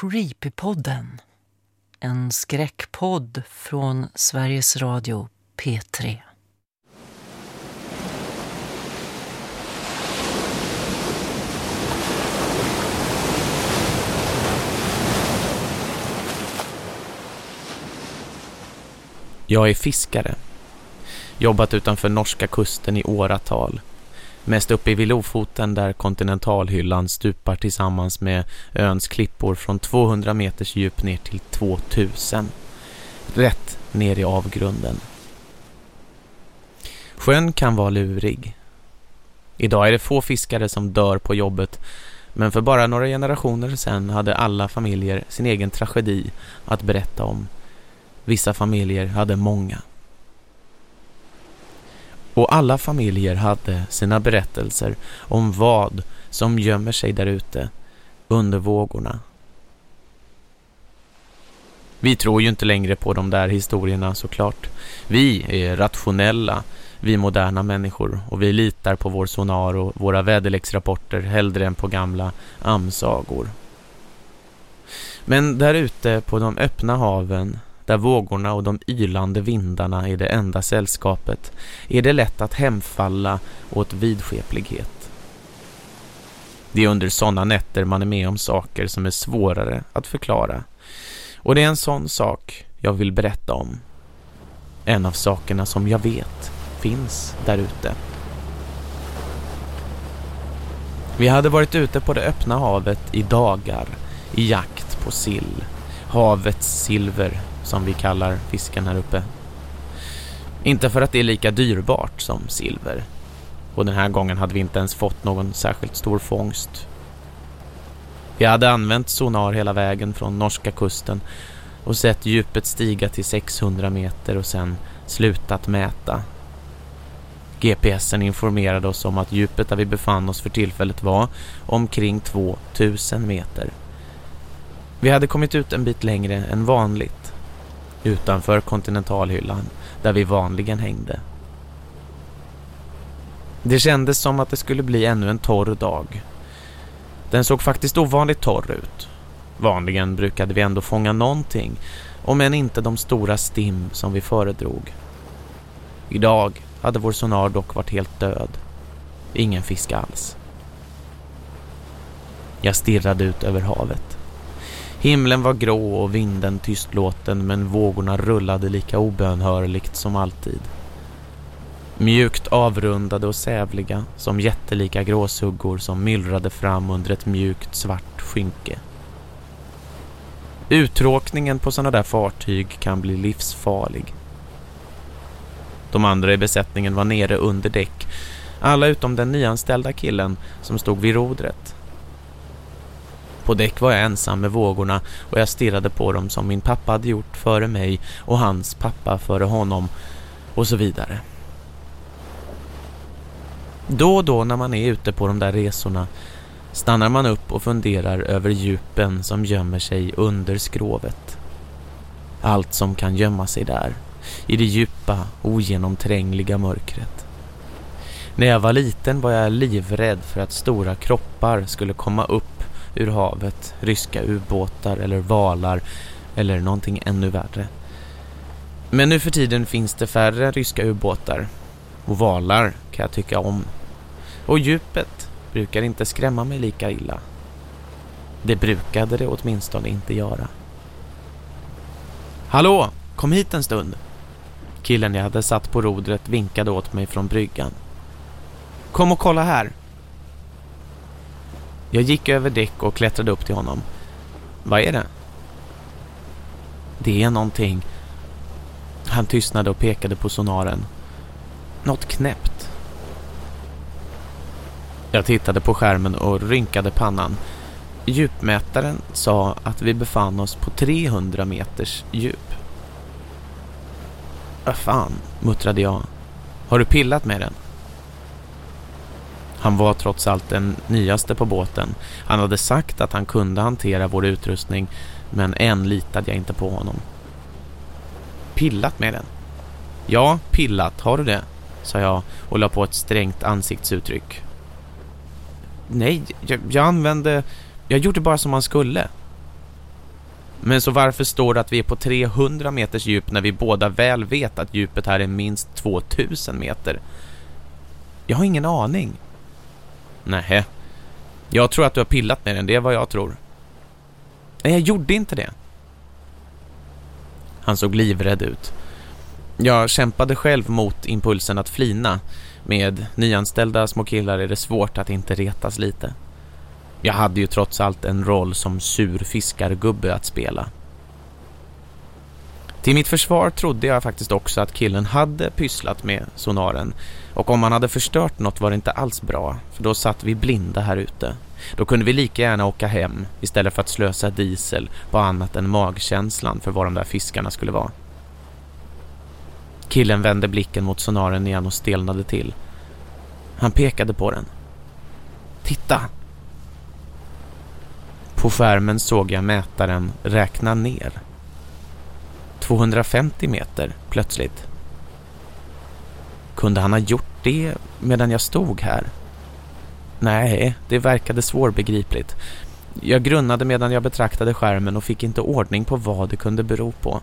Creepypodden. En skräckpodd från Sveriges Radio P3. Jag är fiskare. Jobbat utanför norska kusten i åratal. Mest uppe i Lofoten där kontinentalhyllan stupar tillsammans med öns klippor från 200 meters djup ner till 2000. Rätt ner i avgrunden. Sjön kan vara lurig. Idag är det få fiskare som dör på jobbet men för bara några generationer sedan hade alla familjer sin egen tragedi att berätta om. Vissa familjer hade många. Och alla familjer hade sina berättelser om vad som gömmer sig där ute under vågorna. Vi tror ju inte längre på de där historierna såklart. Vi är rationella, vi moderna människor och vi litar på vår sonar och våra väderleksrapporter hellre än på gamla amsagor. Men där ute på de öppna haven där vågorna och de ylande vindarna är det enda sällskapet, är det lätt att hemfalla åt vidskeplighet. Det är under sådana nätter man är med om saker som är svårare att förklara. Och det är en sån sak jag vill berätta om. En av sakerna som jag vet finns där ute. Vi hade varit ute på det öppna havet i dagar i jakt på sill. Havets silver som vi kallar fisken här uppe. Inte för att det är lika dyrbart som silver. Och den här gången hade vi inte ens fått någon särskilt stor fångst. Vi hade använt sonar hela vägen från norska kusten och sett djupet stiga till 600 meter och sen slutat mäta. GPSen informerade oss om att djupet där vi befann oss för tillfället var omkring 2000 meter. Vi hade kommit ut en bit längre än vanligt utanför kontinentalhyllan där vi vanligen hängde. Det kändes som att det skulle bli ännu en torr dag. Den såg faktiskt ovanligt torr ut. Vanligen brukade vi ändå fånga någonting, om än inte de stora stim som vi föredrog. Idag hade vår sonar dock varit helt död. Ingen fisk alls. Jag stirrade ut över havet. Himlen var grå och vinden tystlåten men vågorna rullade lika obönhörligt som alltid. Mjukt avrundade och sävliga som jättelika gråsuggor som myllrade fram under ett mjukt svart skynke. Uttråkningen på sådana där fartyg kan bli livsfarlig. De andra i besättningen var nere under däck, alla utom den nyanställda killen som stod vid rodret. På däck var jag ensam med vågorna och jag stirrade på dem som min pappa hade gjort före mig och hans pappa före honom och så vidare. Då och då när man är ute på de där resorna stannar man upp och funderar över djupen som gömmer sig under skrovet. Allt som kan gömma sig där, i det djupa, ogenomträngliga mörkret. När jag var liten var jag livrädd för att stora kroppar skulle komma upp ur havet, ryska ubåtar eller valar eller någonting ännu värre. Men nu för tiden finns det färre ryska ubåtar och valar kan jag tycka om. Och djupet brukar inte skrämma mig lika illa. Det brukade det åtminstone inte göra. Hallå, kom hit en stund. Killen jag hade satt på rodret vinkade åt mig från bryggan. Kom och kolla här. Jag gick över däck och klättrade upp till honom. Vad är det? Det är någonting. Han tystnade och pekade på sonaren. Något knäppt. Jag tittade på skärmen och rynkade pannan. Djupmätaren sa att vi befann oss på 300 meters djup. Vad fan, muttrade jag. Har du pillat med den? Han var trots allt den nyaste på båten. Han hade sagt att han kunde hantera vår utrustning men än litade jag inte på honom. Pillat med den? Ja, pillat. Har du det? sa jag och la på ett strängt ansiktsuttryck. Nej, jag, jag använde... Jag gjorde bara som man skulle. Men så varför står det att vi är på 300 meters djup när vi båda väl vet att djupet här är minst 2000 meter? Jag har ingen aning. Nej. Jag tror att du har pillat med den, det är vad jag tror. Nej, jag gjorde inte det. Han såg livrädd ut. Jag kämpade själv mot impulsen att flina. Med nyanställda små killar är det svårt att inte retas lite. Jag hade ju trots allt en roll som sur fiskargubbe att spela. Till mitt försvar trodde jag faktiskt också att killen hade pysslat med sonaren. Och om han hade förstört något var det inte alls bra, för då satt vi blinda här ute. Då kunde vi lika gärna åka hem istället för att slösa diesel på annat än magkänslan för vad de där fiskarna skulle vara. Killen vände blicken mot sonaren igen och stelnade till. Han pekade på den. Titta! På skärmen såg jag mätaren räkna ner. 250 meter plötsligt. Kunde han ha gjort det medan jag stod här? Nej, det verkade svårbegripligt. Jag grunnade medan jag betraktade skärmen och fick inte ordning på vad det kunde bero på.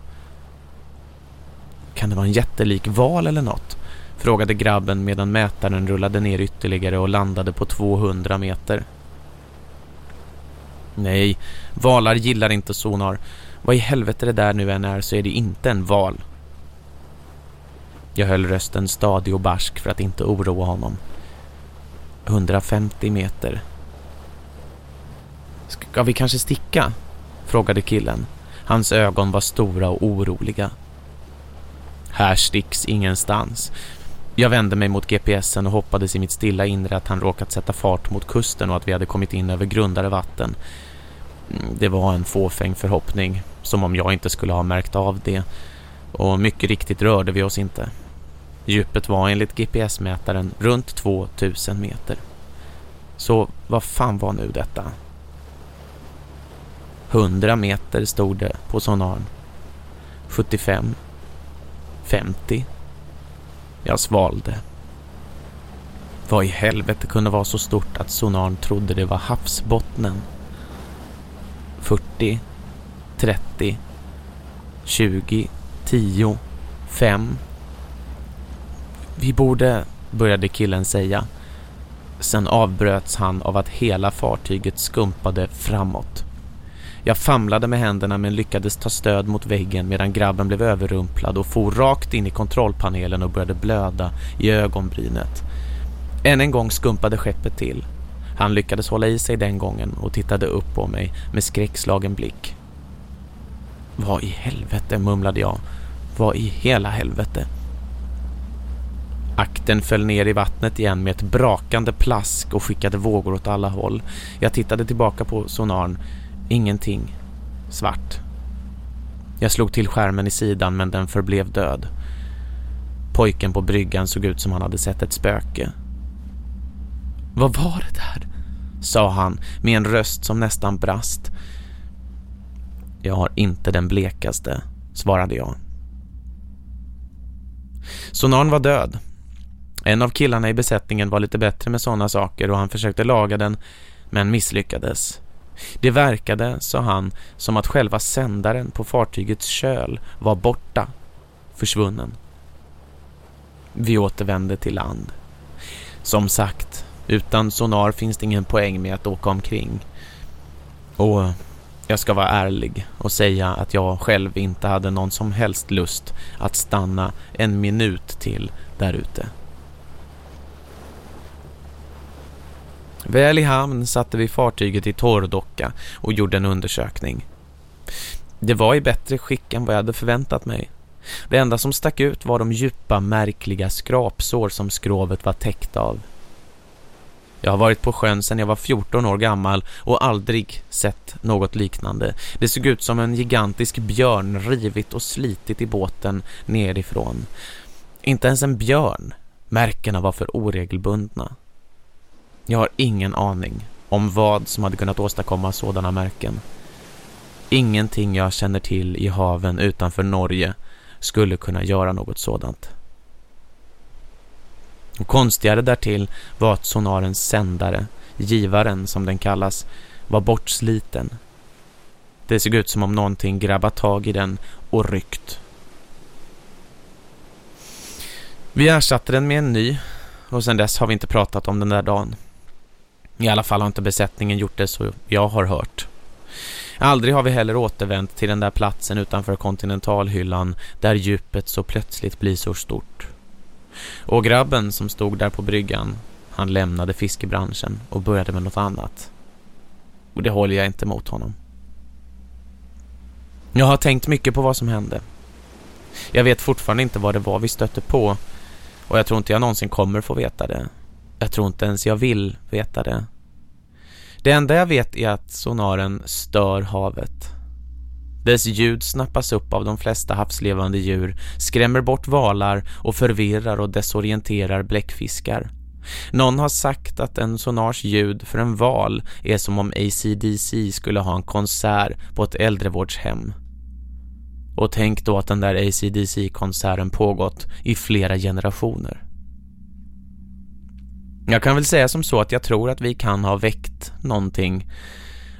Kan det vara en jättelik val eller något? Frågade grabben medan mätaren rullade ner ytterligare och landade på 200 meter. Nej, valar gillar inte sonar. Vad i helvete det där nu än är så är det inte en val. Jag höll rösten stadig och barsk för att inte oroa honom. 150 meter. Ska vi kanske sticka? Frågade killen. Hans ögon var stora och oroliga. Här sticks ingenstans. Jag vände mig mot GPSen och hoppades i mitt stilla inre att han råkat sätta fart mot kusten och att vi hade kommit in över grundare vatten. Mm, det var en fåfäng förhoppning, som om jag inte skulle ha märkt av det. Och mycket riktigt rörde vi oss inte. Djupet var enligt GPS-mätaren runt 2000 meter. Så vad fan var nu detta? 100 meter stod det på sonaren. 75. 50. Jag svalde. Vad i helvete kunde vara så stort att sonaren trodde det var havsbottnen? 40. 30. 20. 10. 5. Vi borde, började killen säga. Sen avbröts han av att hela fartyget skumpade framåt. Jag famlade med händerna men lyckades ta stöd mot väggen medan grabben blev överrumplad och for rakt in i kontrollpanelen och började blöda i ögonbrynet. Än en gång skumpade skeppet till. Han lyckades hålla i sig den gången och tittade upp på mig med skräckslagen blick. Vad i helvete, mumlade jag. Vad i hela helvete? Akten föll ner i vattnet igen med ett brakande plask och skickade vågor åt alla håll. Jag tittade tillbaka på sonaren. Ingenting. Svart. Jag slog till skärmen i sidan men den förblev död. Pojken på bryggan såg ut som han hade sett ett spöke. Vad var det där? sa han med en röst som nästan brast. Jag har inte den blekaste, svarade jag. Sonaren var död en av killarna i besättningen var lite bättre med sådana saker och han försökte laga den men misslyckades. Det verkade, sa han, som att själva sändaren på fartygets köl var borta, försvunnen. Vi återvände till land. Som sagt, utan sonar finns det ingen poäng med att åka omkring. Och jag ska vara ärlig och säga att jag själv inte hade någon som helst lust att stanna en minut till där ute. Väl i hamn satte vi fartyget i torrdocka och gjorde en undersökning. Det var i bättre skick än vad jag hade förväntat mig. Det enda som stack ut var de djupa, märkliga skrapsår som skrovet var täckt av. Jag har varit på sjön sedan jag var 14 år gammal och aldrig sett något liknande. Det såg ut som en gigantisk björn rivit och slitit i båten nerifrån. Inte ens en björn. Märkena var för oregelbundna. Jag har ingen aning om vad som hade kunnat åstadkomma sådana märken. Ingenting jag känner till i haven utanför Norge skulle kunna göra något sådant. Och konstigare därtill var att sonarens sändare, givaren som den kallas, var bortsliten. Det såg ut som om någonting grabbat tag i den och ryckt. Vi ersatte den med en ny och sedan dess har vi inte pratat om den där dagen. I alla fall har inte besättningen gjort det så jag har hört. Aldrig har vi heller återvänt till den där platsen utanför kontinentalhyllan där djupet så plötsligt blir så stort. Och grabben som stod där på bryggan, han lämnade fiskebranschen och började med något annat. Och det håller jag inte mot honom. Jag har tänkt mycket på vad som hände. Jag vet fortfarande inte vad det var vi stötte på och jag tror inte jag någonsin kommer få veta det. Jag tror inte ens jag vill veta det. Det enda jag vet är att sonaren stör havet. Dess ljud snappas upp av de flesta havslevande djur, skrämmer bort valar och förvirrar och desorienterar bläckfiskar. Någon har sagt att en sonars ljud för en val är som om ACDC skulle ha en konsert på ett äldrevårdshem. Och tänk då att den där ACDC-konserten pågått i flera generationer. Jag kan väl säga som så att jag tror att vi kan ha väckt någonting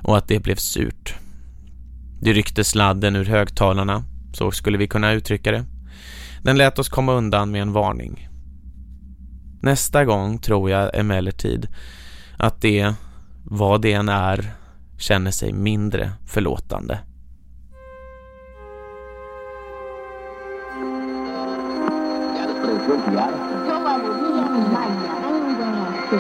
och att det blev surt. Det ryckte sladden ur högtalarna, så skulle vi kunna uttrycka det. Den lät oss komma undan med en varning. Nästa gång tror jag emellertid att det, vad det än är, känner sig mindre förlåtande.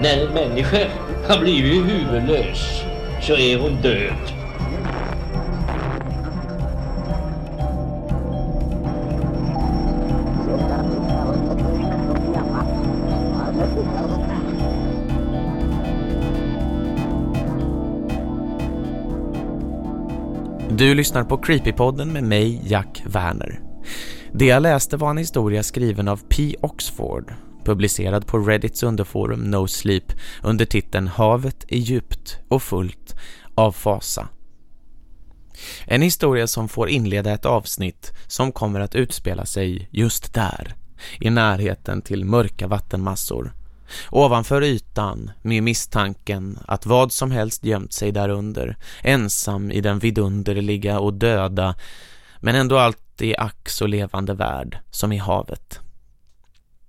När en människa har blivit huvudlös så är hon död. Du lyssnar på Creepypodden med mig, Jack Werner. Det jag läste var en historia skriven av P. Oxford, publicerad på Reddits underforum No Sleep under titeln Havet är djupt och fullt av fasa. En historia som får inleda ett avsnitt som kommer att utspela sig just där, i närheten till mörka vattenmassor. Ovanför ytan med misstanken att vad som helst gömt sig därunder, ensam i den vidunderliga och döda, men ändå alltid ack så levande värld som i havet.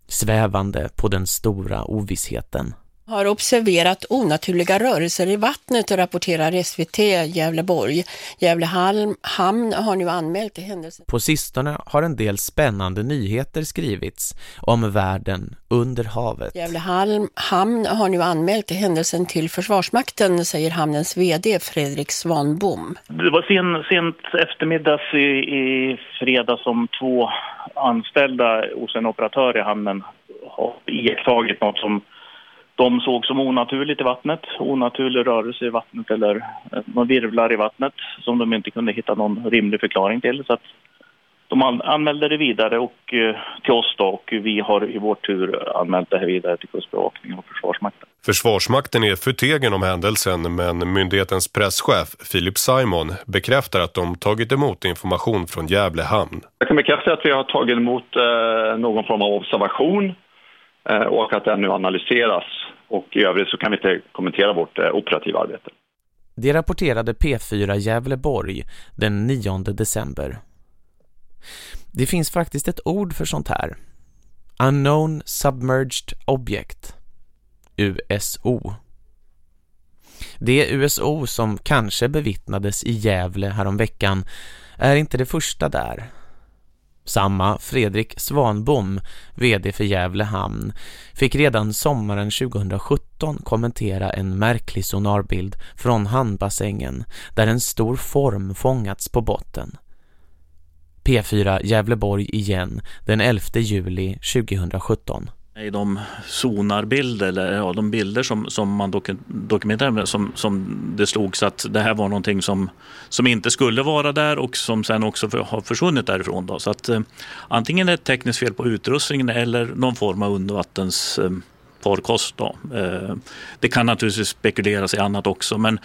Svävande på den stora ovissheten har observerat onaturliga rörelser i vattnet, rapporterar SVT Gävleborg. Gävlehamn har nu anmält till händelsen. På sistone har en del spännande nyheter skrivits om världen under havet. Gävlehamn har nu anmält till händelsen till Försvarsmakten, säger hamnens vd Fredrik Svanbom. Det var sen, sent eftermiddags i, i fredag som två anställda hos en operatör i hamnen har iakttagit något som de såg som onaturligt i vattnet, onaturlig rörelse i vattnet eller eh, någon virvlar i vattnet som de inte kunde hitta någon rimlig förklaring till. Så att de anmälde det vidare och, eh, till oss då, och vi har i vår tur anmält det här vidare till Kustbevakningen och Försvarsmakten. Försvarsmakten är förtegen om händelsen men myndighetens presschef Philip Simon bekräftar att de tagit emot information från Gävle hamn. Jag kan bekräfta att vi har tagit emot eh, någon form av observation eh, och att den nu analyseras och i övrigt så kan vi inte kommentera vårt eh, operativa arbete. Det rapporterade P4 Gävleborg den 9 december. Det finns faktiskt ett ord för sånt här. Unknown Submerged Object. USO. Det USO som kanske bevittnades i Gävle häromveckan är inte det första där. Samma Fredrik Svanbom, vd för Gävle hamn, fick redan sommaren 2017 kommentera en märklig sonarbild från handbassängen där en stor form fångats på botten. P4 Gävleborg igen den 11 juli 2017 i de sonarbilder, eller ja, de bilder som, som man dok dokumenterade som, som det slogs att det här var någonting som, som inte skulle vara där och som sen också för, har försvunnit därifrån. Då. Så att eh, antingen ett tekniskt fel på utrustningen eller någon form av undervattens eh, farkost. Då. Eh, det kan naturligtvis spekuleras i annat också men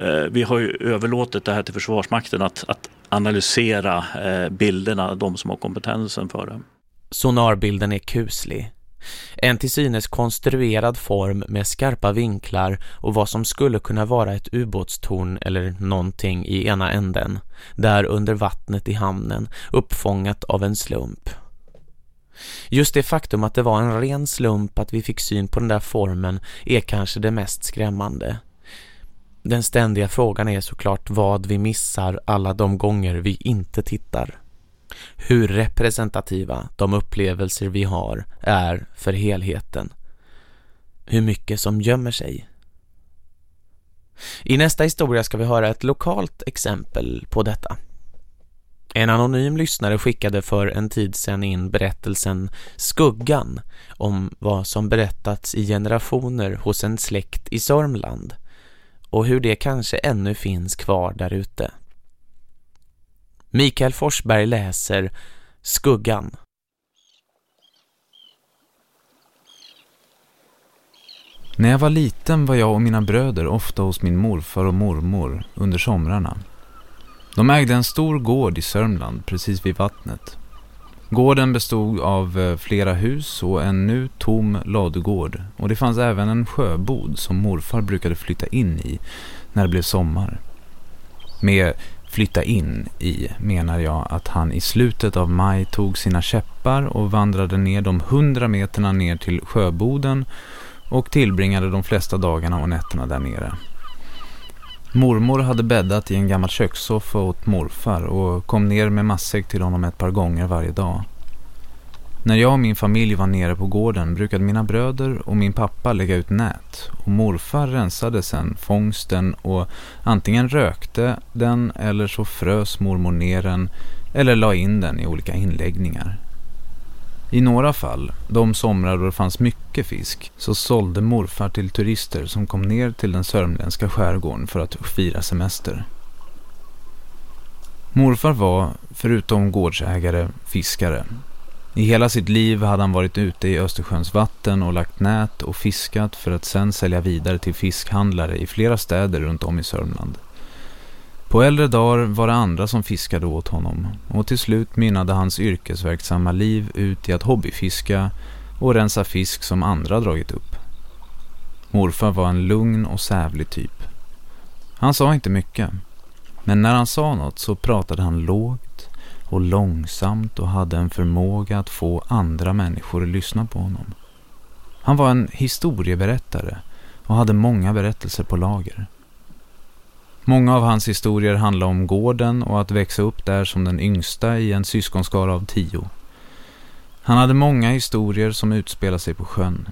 eh, vi har ju överlåtit det här till Försvarsmakten att, att analysera eh, bilderna, de som har kompetensen för det. Sonarbilden är kuslig en till synes konstruerad form med skarpa vinklar och vad som skulle kunna vara ett ubåtstorn eller någonting i ena änden, där under vattnet i hamnen, uppfångat av en slump. Just det faktum att det var en ren slump att vi fick syn på den där formen är kanske det mest skrämmande. Den ständiga frågan är såklart vad vi missar alla de gånger vi inte tittar. Hur representativa de upplevelser vi har är för helheten. Hur mycket som gömmer sig. I nästa historia ska vi höra ett lokalt exempel på detta. En anonym lyssnare skickade för en tid sedan in berättelsen Skuggan om vad som berättats i generationer hos en släkt i Sörmland och hur det kanske ännu finns kvar där ute. Mikael Forsberg läser Skuggan. När jag var liten var jag och mina bröder ofta hos min morfar och mormor under somrarna. De ägde en stor gård i Sörmland precis vid vattnet. Gården bestod av eh, flera hus och en nu tom ladugård och det fanns även en sjöbod som morfar brukade flytta in i när det blev sommar. Med flytta in i menar jag att han i slutet av maj tog sina käppar och vandrade ner de hundra meterna ner till sjöboden och tillbringade de flesta dagarna och nätterna där nere. Mormor hade bäddat i en gammal kökssoffa åt morfar och kom ner med matsäck till honom ett par gånger varje dag. När jag och min familj var nere på gården brukade mina bröder och min pappa lägga ut nät och morfar rensade sen fångsten och antingen rökte den eller så frös mormor ner den eller la in den i olika inläggningar. I några fall, de somrar då det fanns mycket fisk, så sålde morfar till turister som kom ner till den sörmländska skärgården för att fira semester. Morfar var, förutom gårdsägare, fiskare i hela sitt liv hade han varit ute i Östersjöns vatten och lagt nät och fiskat för att sen sälja vidare till fiskhandlare i flera städer runt om i Sörmland. På äldre dagar var det andra som fiskade åt honom och till slut mynnade hans yrkesverksamma liv ut i att hobbyfiska och rensa fisk som andra dragit upp. Morfar var en lugn och sävlig typ. Han sa inte mycket, men när han sa något så pratade han lågt och långsamt och hade en förmåga att få andra människor att lyssna på honom. Han var en historieberättare och hade många berättelser på lager. Många av hans historier handlar om gården och att växa upp där som den yngsta i en syskonskara av tio. Han hade många historier som utspelade sig på sjön.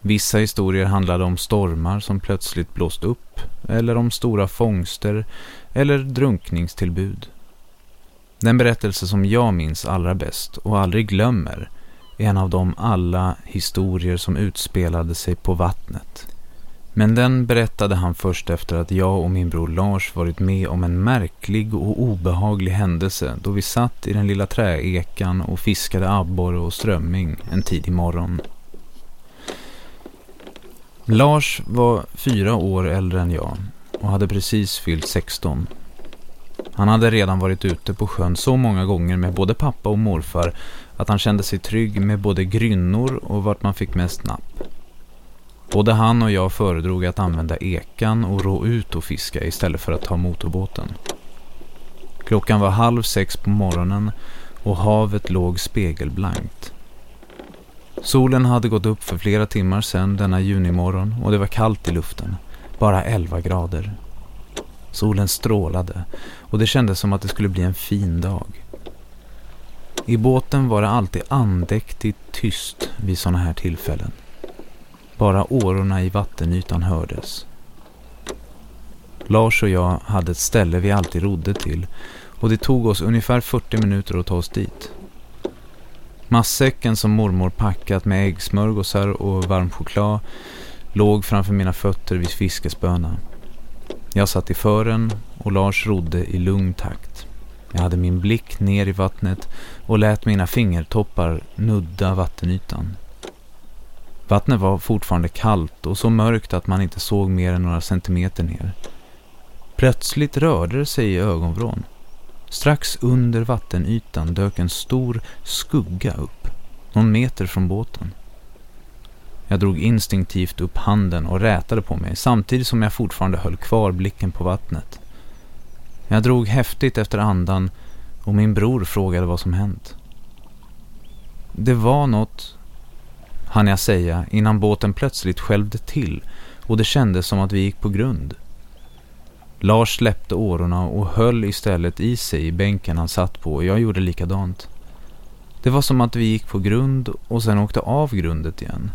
Vissa historier handlade om stormar som plötsligt blåst upp eller om stora fångster eller drunkningstillbud. Den berättelse som jag minns allra bäst och aldrig glömmer är en av de alla historier som utspelade sig på vattnet. Men den berättade han först efter att jag och min bror Lars varit med om en märklig och obehaglig händelse då vi satt i den lilla träekan och fiskade abborre och strömming en tidig morgon. Lars var fyra år äldre än jag och hade precis fyllt 16. Han hade redan varit ute på sjön så många gånger med både pappa och morfar att han kände sig trygg med både grynnor och vart man fick mest napp. Både han och jag föredrog att använda ekan och rå ut och fiska istället för att ta motorbåten. Klockan var halv sex på morgonen och havet låg spegelblankt. Solen hade gått upp för flera timmar sedan denna junimorgon och det var kallt i luften, bara 11 grader. Solen strålade och det kändes som att det skulle bli en fin dag. I båten var det alltid andäktigt tyst vid sådana här tillfällen. Bara årorna i vattenytan hördes. Lars och jag hade ett ställe vi alltid rodde till och det tog oss ungefär 40 minuter att ta oss dit. Massäcken som mormor packat med äggsmörgåsar och varm choklad låg framför mina fötter vid fiskespöna. Jag satt i fören och Lars rodde i lugn takt. Jag hade min blick ner i vattnet och lät mina fingertoppar nudda vattenytan. Vattnet var fortfarande kallt och så mörkt att man inte såg mer än några centimeter ner. Plötsligt rörde det sig i ögonvrån. Strax under vattenytan dök en stor skugga upp, någon meter från båten. Jag drog instinktivt upp handen och rätade på mig samtidigt som jag fortfarande höll kvar blicken på vattnet. Jag drog häftigt efter andan och min bror frågade vad som hänt. Det var något, hann jag säga, innan båten plötsligt skälvde till och det kändes som att vi gick på grund. Lars släppte årorna och höll istället i sig i bänken han satt på och jag gjorde likadant. Det var som att vi gick på grund och sen åkte av grundet igen.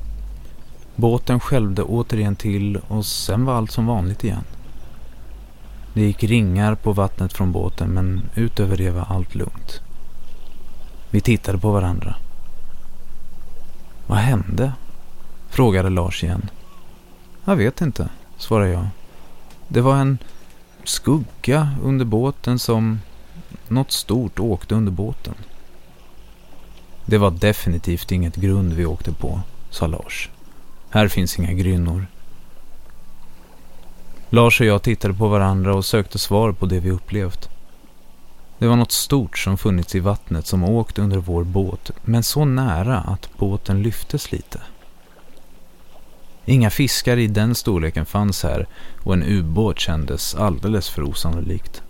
Båten skälvde återigen till och sen var allt som vanligt igen. Det gick ringar på vattnet från båten men utöver det var allt lugnt. Vi tittade på varandra. Vad hände? Frågade Lars igen. Jag vet inte, svarade jag. Det var en skugga under båten som något stort åkte under båten. Det var definitivt inget grund vi åkte på, sa Lars. Här finns inga grynnor. Lars och jag tittade på varandra och sökte svar på det vi upplevt. Det var något stort som funnits i vattnet som åkt under vår båt, men så nära att båten lyftes lite. Inga fiskar i den storleken fanns här och en ubåt kändes alldeles för osannolikt.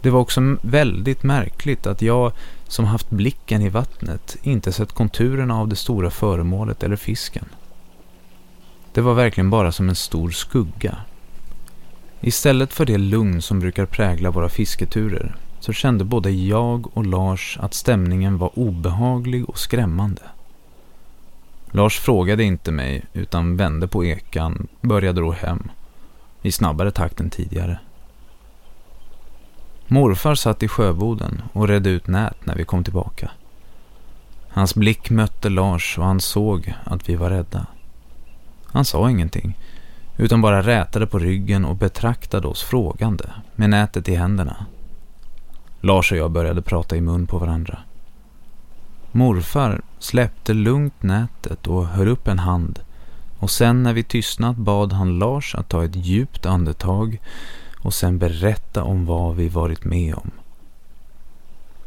Det var också väldigt märkligt att jag, som haft blicken i vattnet, inte sett konturerna av det stora föremålet eller fisken. Det var verkligen bara som en stor skugga. Istället för det lugn som brukar prägla våra fisketurer så kände både jag och Lars att stämningen var obehaglig och skrämmande. Lars frågade inte mig utan vände på ekan, började ro hem. I snabbare takt än tidigare. Morfar satt i sjöboden och redde ut nät när vi kom tillbaka. Hans blick mötte Lars och han såg att vi var rädda. Han sa ingenting, utan bara rätade på ryggen och betraktade oss frågande med nätet i händerna. Lars och jag började prata i mun på varandra. Morfar släppte lugnt nätet och höll upp en hand och sen när vi tystnat bad han Lars att ta ett djupt andetag och sen berätta om vad vi varit med om.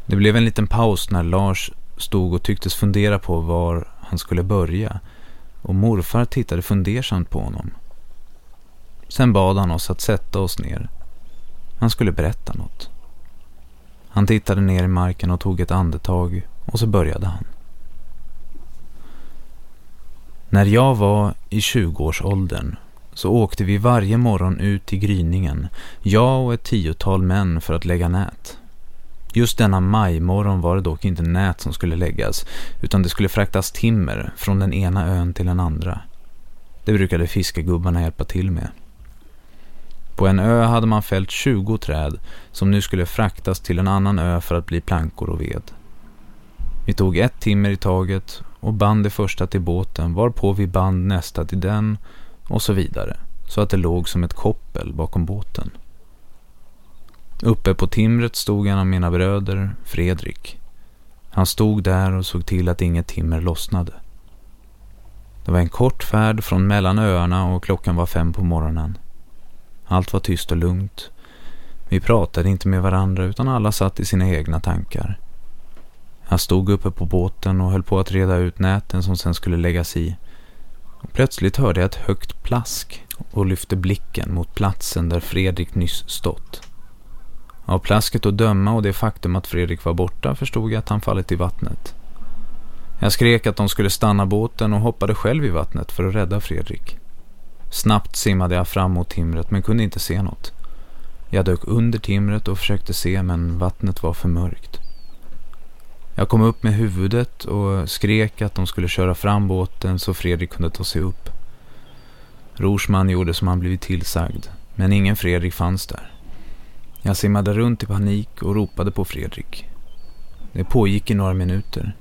Det blev en liten paus när Lars stod och tycktes fundera på var han skulle börja och morfar tittade fundersamt på honom. Sen bad han oss att sätta oss ner. Han skulle berätta något. Han tittade ner i marken och tog ett andetag och så började han. När jag var i 20-årsåldern så åkte vi varje morgon ut i gryningen, jag och ett tiotal män för att lägga nät. Just denna majmorgon var det dock inte nät som skulle läggas utan det skulle fraktas timmer från den ena ön till den andra. Det brukade fiskegubbarna hjälpa till med. På en ö hade man fällt 20 träd som nu skulle fraktas till en annan ö för att bli plankor och ved. Vi tog ett timmer i taget och band det första till båten varpå vi band nästa till den och så vidare så att det låg som ett koppel bakom båten. Uppe på timret stod en av mina bröder, Fredrik. Han stod där och såg till att inget timmer lossnade. Det var en kort färd från mellan öarna och klockan var fem på morgonen. Allt var tyst och lugnt. Vi pratade inte med varandra utan alla satt i sina egna tankar. Jag stod uppe på båten och höll på att reda ut näten som sen skulle läggas i. Och plötsligt hörde jag ett högt plask och lyfte blicken mot platsen där Fredrik nyss stått. Av plasket att döma och det faktum att Fredrik var borta förstod jag att han fallit i vattnet. Jag skrek att de skulle stanna båten och hoppade själv i vattnet för att rädda Fredrik. Snabbt simmade jag fram mot timret men kunde inte se något. Jag dök under timret och försökte se men vattnet var för mörkt. Jag kom upp med huvudet och skrek att de skulle köra fram båten så Fredrik kunde ta sig upp. Rorsman gjorde som han blivit tillsagd, men ingen Fredrik fanns där. Jag simmade runt i panik och ropade på Fredrik. Det pågick i några minuter.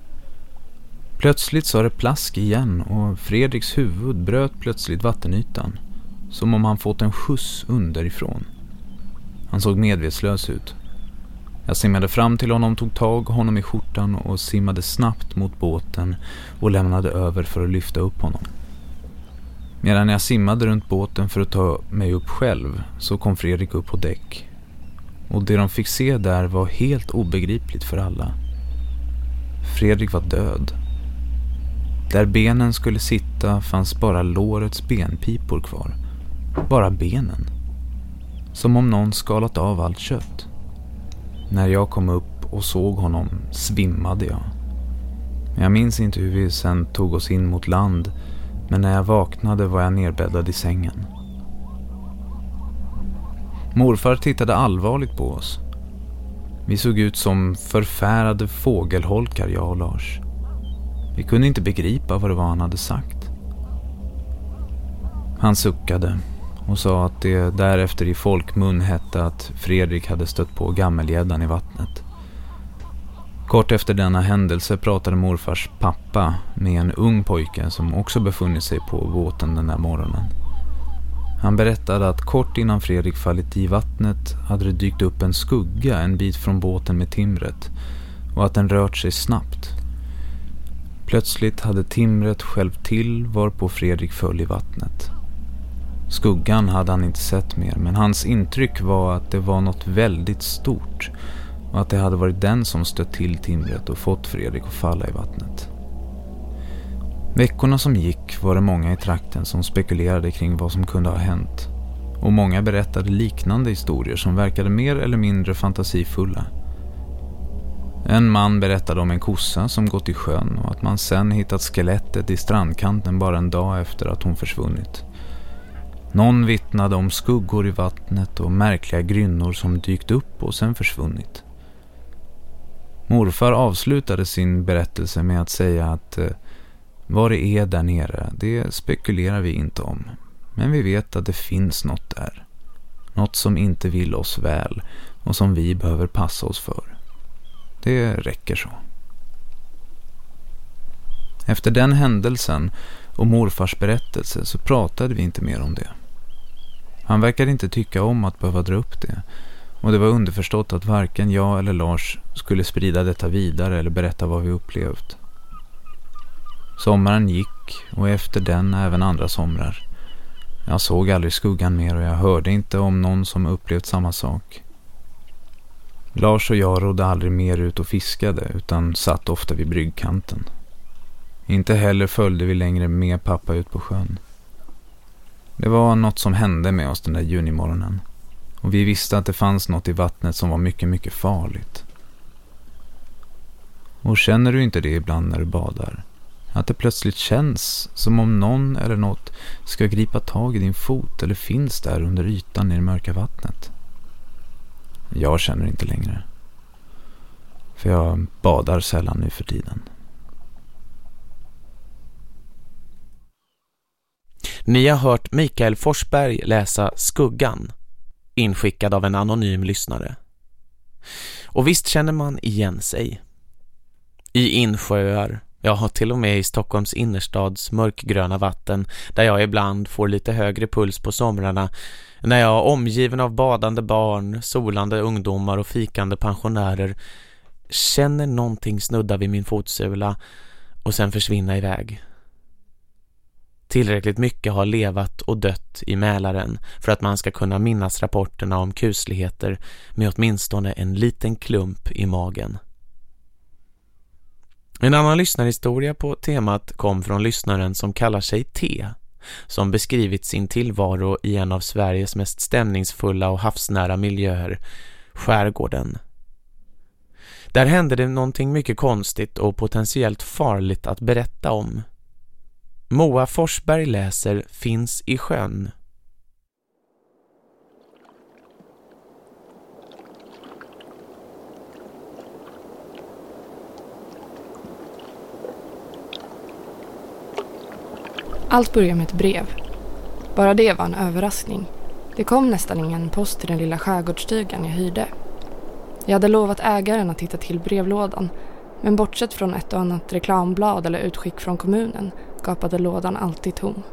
Plötsligt sa det plask igen och Fredriks huvud bröt plötsligt vattenytan. Som om han fått en skjuts underifrån. Han såg medvetslös ut. Jag simmade fram till honom, tog tag honom i skjortan och simmade snabbt mot båten och lämnade över för att lyfta upp honom. Medan jag simmade runt båten för att ta mig upp själv så kom Fredrik upp på däck. Och det de fick se där var helt obegripligt för alla. Fredrik var död. Där benen skulle sitta fanns bara lårets benpipor kvar. Bara benen. Som om någon skalat av allt kött. När jag kom upp och såg honom svimmade jag. Jag minns inte hur vi sen tog oss in mot land men när jag vaknade var jag nerbäddad i sängen. Morfar tittade allvarligt på oss. Vi såg ut som förfärade fågelholkar, jag och Lars. Vi kunde inte begripa vad det var han hade sagt. Han suckade och sa att det därefter i folkmun hette att Fredrik hade stött på gammelgäddan i vattnet. Kort efter denna händelse pratade morfars pappa med en ung pojke som också befunnit sig på båten den där morgonen. Han berättade att kort innan Fredrik fallit i vattnet hade det dykt upp en skugga en bit från båten med timret och att den rört sig snabbt. Plötsligt hade timret skälvt till varpå Fredrik föll i vattnet. Skuggan hade han inte sett mer men hans intryck var att det var något väldigt stort och att det hade varit den som stött till timret och fått Fredrik att falla i vattnet. Veckorna som gick var det många i trakten som spekulerade kring vad som kunde ha hänt. Och många berättade liknande historier som verkade mer eller mindre fantasifulla. En man berättade om en kossa som gått i sjön och att man sen hittat skelettet i strandkanten bara en dag efter att hon försvunnit. Någon vittnade om skuggor i vattnet och märkliga grynnor som dykt upp och sen försvunnit. Morfar avslutade sin berättelse med att säga att eh, vad det är där nere, det spekulerar vi inte om. Men vi vet att det finns något där. Något som inte vill oss väl och som vi behöver passa oss för. Det räcker så. Efter den händelsen och morfars berättelse så pratade vi inte mer om det. Han verkade inte tycka om att behöva dra upp det. Och det var underförstått att varken jag eller Lars skulle sprida detta vidare eller berätta vad vi upplevt. Sommaren gick och efter den även andra somrar. Jag såg aldrig skuggan mer och jag hörde inte om någon som upplevt samma sak. Lars och jag rodde aldrig mer ut och fiskade utan satt ofta vid bryggkanten. Inte heller följde vi längre med pappa ut på sjön. Det var något som hände med oss den där junimorgonen. Och vi visste att det fanns något i vattnet som var mycket, mycket farligt. Och känner du inte det ibland när du badar? Att det plötsligt känns som om någon eller något ska gripa tag i din fot eller finns där under ytan i det mörka vattnet. Jag känner inte längre. För jag badar sällan nu för tiden. Ni har hört Mikael Forsberg läsa Skuggan, inskickad av en anonym lyssnare. Och visst känner man igen sig. I insjöar, jag har till och med i Stockholms innerstads mörkgröna vatten där jag ibland får lite högre puls på somrarna när jag omgiven av badande barn, solande ungdomar och fikande pensionärer känner någonting snudda vid min fotsula och sen försvinna iväg. Tillräckligt mycket har levat och dött i Mälaren för att man ska kunna minnas rapporterna om kusligheter med åtminstone en liten klump i magen. En annan lyssnarhistoria på temat kom från lyssnaren som kallar sig T som beskrivit sin tillvaro i en av Sveriges mest stämningsfulla och havsnära miljöer, skärgården. Där hände det någonting mycket konstigt och potentiellt farligt att berätta om. Moa Forsberg läser Finns i sjön. Allt började med ett brev. Bara det var en överraskning. Det kom nästan ingen post till den lilla skärgårdsstugan jag hyrde. Jag hade lovat ägaren att titta till brevlådan men bortsett från ett och annat reklamblad eller utskick från kommunen gapade lådan alltid tom.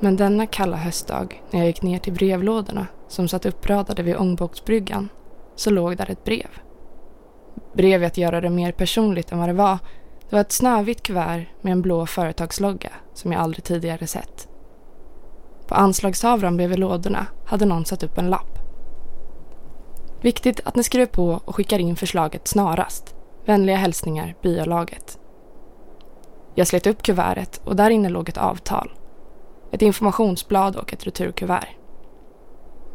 Men denna kalla höstdag när jag gick ner till brevlådorna som satt uppradade vid ångbågsbryggan så låg där ett brev. Brev att göra det mer personligt än vad det var det var ett snövitt kuvert med en blå företagslogga som jag aldrig tidigare sett. På anslagstavlan bredvid lådorna hade någon satt upp en lapp. Viktigt att ni skriver på och skickar in förslaget snarast. Vänliga hälsningar byalaget. Jag slet upp kuvertet och där inne låg ett avtal. Ett informationsblad och ett returkuvert.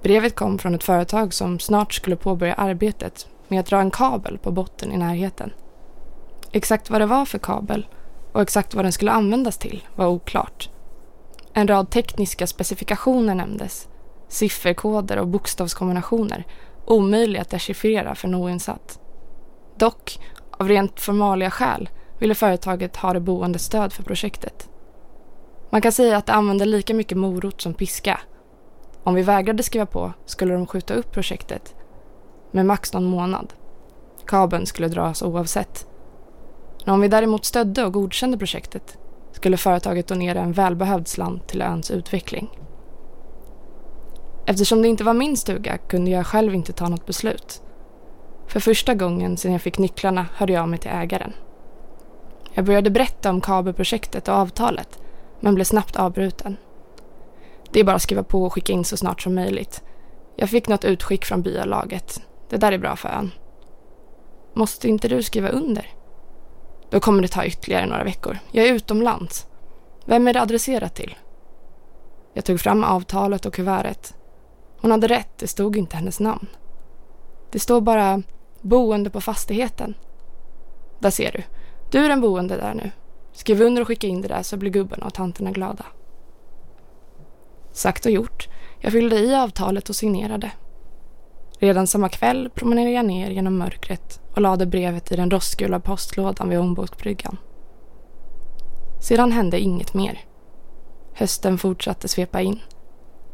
Brevet kom från ett företag som snart skulle påbörja arbetet med att dra en kabel på botten i närheten. Exakt vad det var för kabel och exakt vad den skulle användas till var oklart. En rad tekniska specifikationer nämndes. Sifferkoder och bokstavskombinationer omöjliga att dechiffrera för en oinsatt. Dock, av rent formalia skäl, ville företaget ha det boende stöd för projektet. Man kan säga att det använde lika mycket morot som piska. Om vi vägrade skriva på skulle de skjuta upp projektet med max någon månad. Kabeln skulle dras oavsett. Men om vi däremot stödde och godkände projektet skulle företaget donera en välbehövd slant till öns utveckling. Eftersom det inte var min stuga kunde jag själv inte ta något beslut. För första gången sedan jag fick nycklarna hörde jag av mig till ägaren. Jag började berätta om kabelprojektet och avtalet men blev snabbt avbruten. Det är bara att skriva på och skicka in så snart som möjligt. Jag fick något utskick från byalaget. Det där är bra för ön. Måste inte du skriva under? Då kommer det ta ytterligare några veckor. Jag är utomlands. Vem är det adresserat till? Jag tog fram avtalet och kuvertet. Hon hade rätt, det stod inte hennes namn. Det står bara boende på fastigheten. Där ser du. Du är den boende där nu. Skriv under och skicka in det där så blir gubbarna och tanterna glada. Sagt och gjort. Jag fyllde i avtalet och signerade. Redan samma kväll promenerade jag ner genom mörkret och lade brevet i den rostgula postlådan vid ångbåtsbryggan. Sedan hände inget mer. Hösten fortsatte svepa in.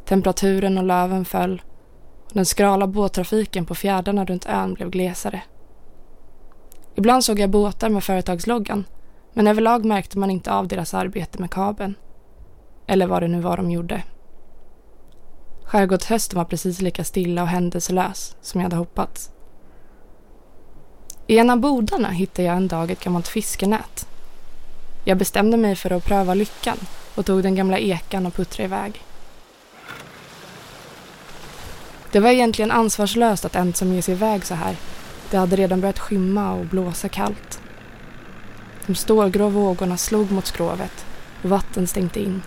Temperaturen och löven föll och den skrala båttrafiken på fjärdarna runt ön blev glesare. Ibland såg jag båtar med företagsloggan men överlag märkte man inte av deras arbete med kabeln. Eller vad det nu var de gjorde. Skärgårdshösten var precis lika stilla och händelselös som jag hade hoppats. I en av bodarna hittade jag en dag ett gammalt fiskenät. Jag bestämde mig för att pröva lyckan och tog den gamla ekan och puttrade iväg. Det var egentligen ansvarslöst att ensam ge sig iväg så här. Det hade redan börjat skymma och blåsa kallt. De stålgrå vågorna slog mot skrovet och vatten stänkte in.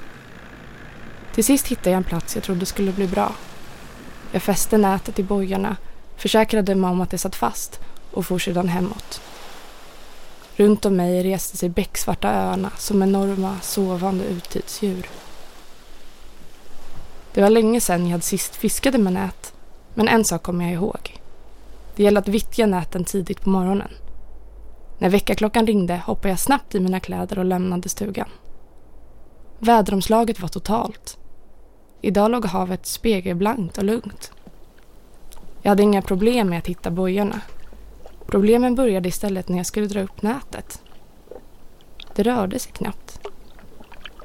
Till sist hittade jag en plats jag trodde skulle bli bra. Jag fäste nätet i bojarna, försäkrade mig om att det satt fast och for sedan hemåt. Runt om mig reste sig becksvarta öarna som enorma sovande uttidsdjur. Det var länge sedan jag hade sist fiskade med nät, men en sak kommer jag ihåg. Det gällde att vittja näten tidigt på morgonen. När väckarklockan ringde hoppade jag snabbt i mina kläder och lämnade stugan. Väderomslaget var totalt. Idag låg havet spegelblankt och lugnt. Jag hade inga problem med att hitta bojorna. Problemen började istället när jag skulle dra upp nätet. Det rörde sig knappt.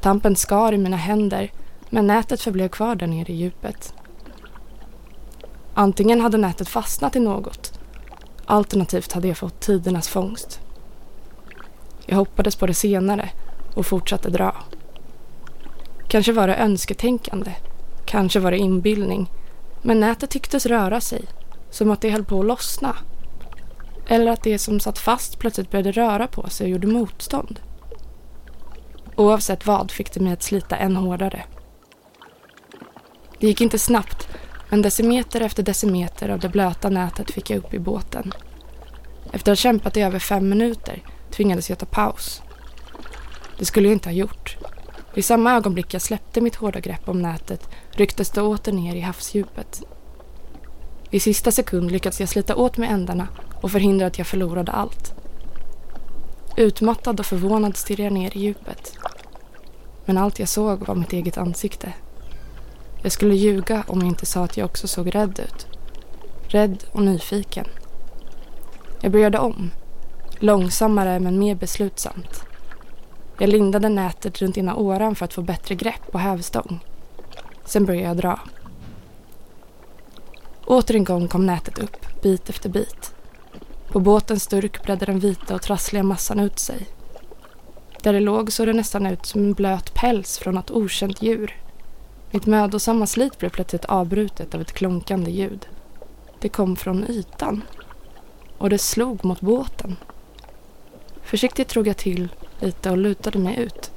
Tampen skar i mina händer men nätet förblev kvar där nere i djupet. Antingen hade nätet fastnat i något alternativt hade jag fått tidernas fångst. Jag hoppades på det senare och fortsatte dra. Kanske var det önsketänkande, kanske var det inbildning men nätet tycktes röra sig, som att det höll på att lossna. Eller att det som satt fast plötsligt började röra på sig och gjorde motstånd. Oavsett vad fick det mig att slita än hårdare. Det gick inte snabbt, men decimeter efter decimeter av det blöta nätet fick jag upp i båten. Efter att ha kämpat i över fem minuter tvingades jag ta paus. Det skulle jag inte ha gjort. I samma ögonblick jag släppte mitt hårda grepp om nätet rycktes det åter ner i havsdjupet. I sista sekund lyckades jag slita åt mig ändarna och förhindra att jag förlorade allt. Utmattad och förvånad stirrade jag ner i djupet. Men allt jag såg var mitt eget ansikte. Jag skulle ljuga om jag inte sa att jag också såg rädd ut. Rädd och nyfiken. Jag började om. Långsammare men mer beslutsamt. Jag lindade nätet runt ena åran för att få bättre grepp och hävstång. Sen började jag dra. Åter en gång kom nätet upp, bit efter bit. På båtens sturk bredde den vita och trassliga massan ut sig. Där det låg såg det nästan ut som en blöt päls från något okänt djur. Mitt mödosamma slit blev plötsligt avbrutet av ett klonkande ljud. Det kom från ytan. Och det slog mot båten. Försiktigt drog jag till lite och lutade mig ut.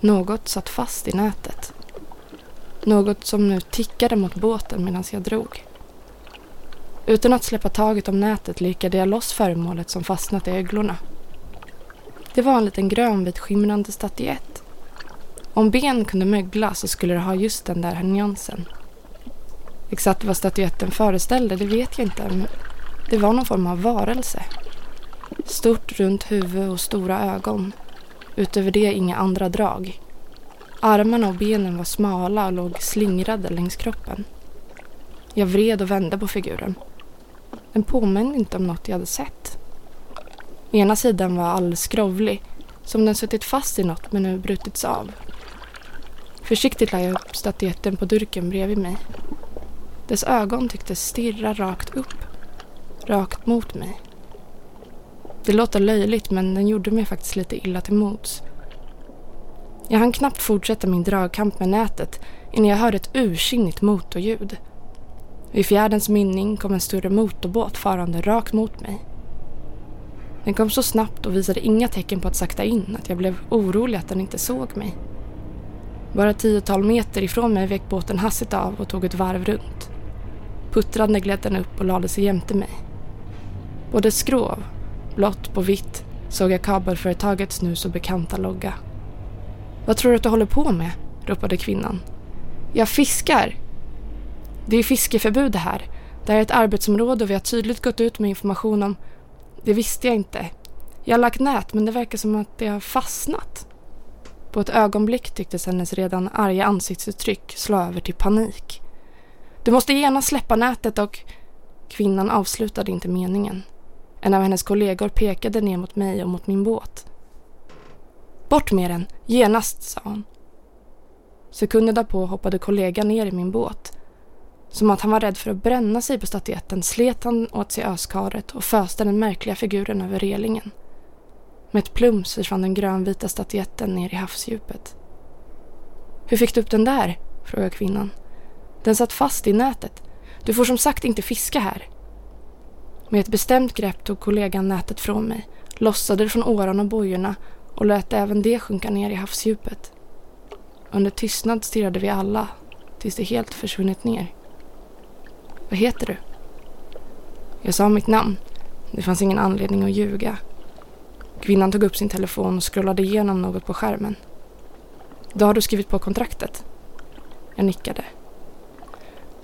Något satt fast i nätet. Något som nu tickade mot båten medan jag drog. Utan att släppa taget om nätet lyckade jag loss föremålet som fastnat i öglorna. Det var en liten grönvit skimrande statyett. Om ben kunde mögla så skulle det ha just den där nyansen. Exakt vad statyetten föreställde det vet jag inte men det var någon form av varelse. Stort runt huvud och stora ögon. Utöver det inga andra drag. Armarna och benen var smala och låg slingrade längs kroppen. Jag vred och vände på figuren. Den påminde inte om något jag hade sett. Ena sidan var alldeles skrovlig, som den suttit fast i något men nu brutits av. Försiktigt la jag upp statyetten på durken bredvid mig. Dess ögon tycktes stirra rakt upp, rakt mot mig. Det låter löjligt men den gjorde mig faktiskt lite illa till mods. Jag hann knappt fortsätta min dragkamp med nätet innan jag hörde ett ursinnigt motorljud. Vid fjärdens mynning kom en större motorbåt farande rakt mot mig. Den kom så snabbt och visade inga tecken på att sakta in att jag blev orolig att den inte såg mig. Bara tiotal meter ifrån mig vek båten hastigt av och tog ett varv runt. Puttrande gled den upp och lade sig jämte mig. Både skrov, blått på vitt, såg jag kabelföretagets nu så bekanta logga. Vad tror du att du håller på med? ropade kvinnan. Jag fiskar! Det är fiskeförbud här. Det här är ett arbetsområde och vi har tydligt gått ut med information om... Det visste jag inte. Jag har lagt nät men det verkar som att det har fastnat. På ett ögonblick tycktes hennes redan arga ansiktsuttryck slå över till panik. Du måste gärna släppa nätet och... Kvinnan avslutade inte meningen. En av hennes kollegor pekade ner mot mig och mot min båt. Bort med den, genast, sa hon. Sekunden därpå hoppade kollegan ner i min båt. Som att han var rädd för att bränna sig på statyetten slet han åt sig öskaret och föste den märkliga figuren över relingen. Med ett plums försvann den grönvita statyetten ner i havsdjupet. Hur fick du upp den där? frågade kvinnan. Den satt fast i nätet. Du får som sagt inte fiska här. Med ett bestämt grepp tog kollegan nätet från mig, lossade det från åran och bojorna och lät även det sjunka ner i havsdjupet. Under tystnad stirrade vi alla tills det helt försvunnit ner. Vad heter du? Jag sa mitt namn. Det fanns ingen anledning att ljuga. Kvinnan tog upp sin telefon och scrollade igenom något på skärmen. Då har du skrivit på kontraktet. Jag nickade.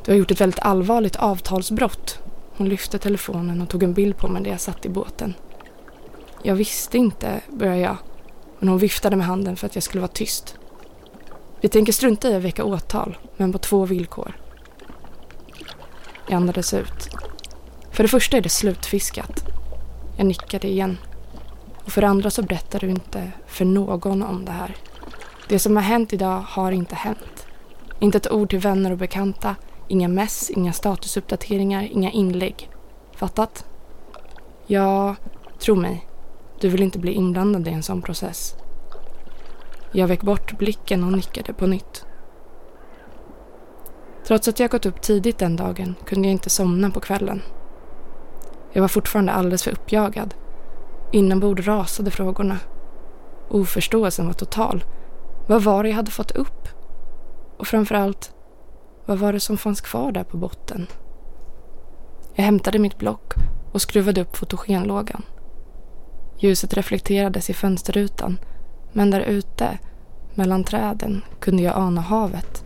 Du har gjort ett väldigt allvarligt avtalsbrott. Hon lyfte telefonen och tog en bild på mig där jag satt i båten. Jag visste inte, började jag. Men hon viftade med handen för att jag skulle vara tyst. Vi tänker strunta i att väcka åtal, men på två villkor. Jag andades ut. För det första är det slutfiskat. Jag nickade igen. Och för det andra så berättar du inte för någon om det här. Det som har hänt idag har inte hänt. Inte ett ord till vänner och bekanta. Inga mess, inga statusuppdateringar, inga inlägg. Fattat? Ja, tro mig. Du vill inte bli inblandad i en sån process. Jag vek bort blicken och nickade på nytt. Trots att jag gått upp tidigt den dagen kunde jag inte somna på kvällen. Jag var fortfarande alldeles för uppjagad. Inombords rasade frågorna. Oförståelsen var total. Vad var det jag hade fått upp? Och framförallt, vad var det som fanns kvar där på botten? Jag hämtade mitt block och skruvade upp fotogenlågan. Ljuset reflekterades i fönsterrutan men där ute, mellan träden, kunde jag ana havet.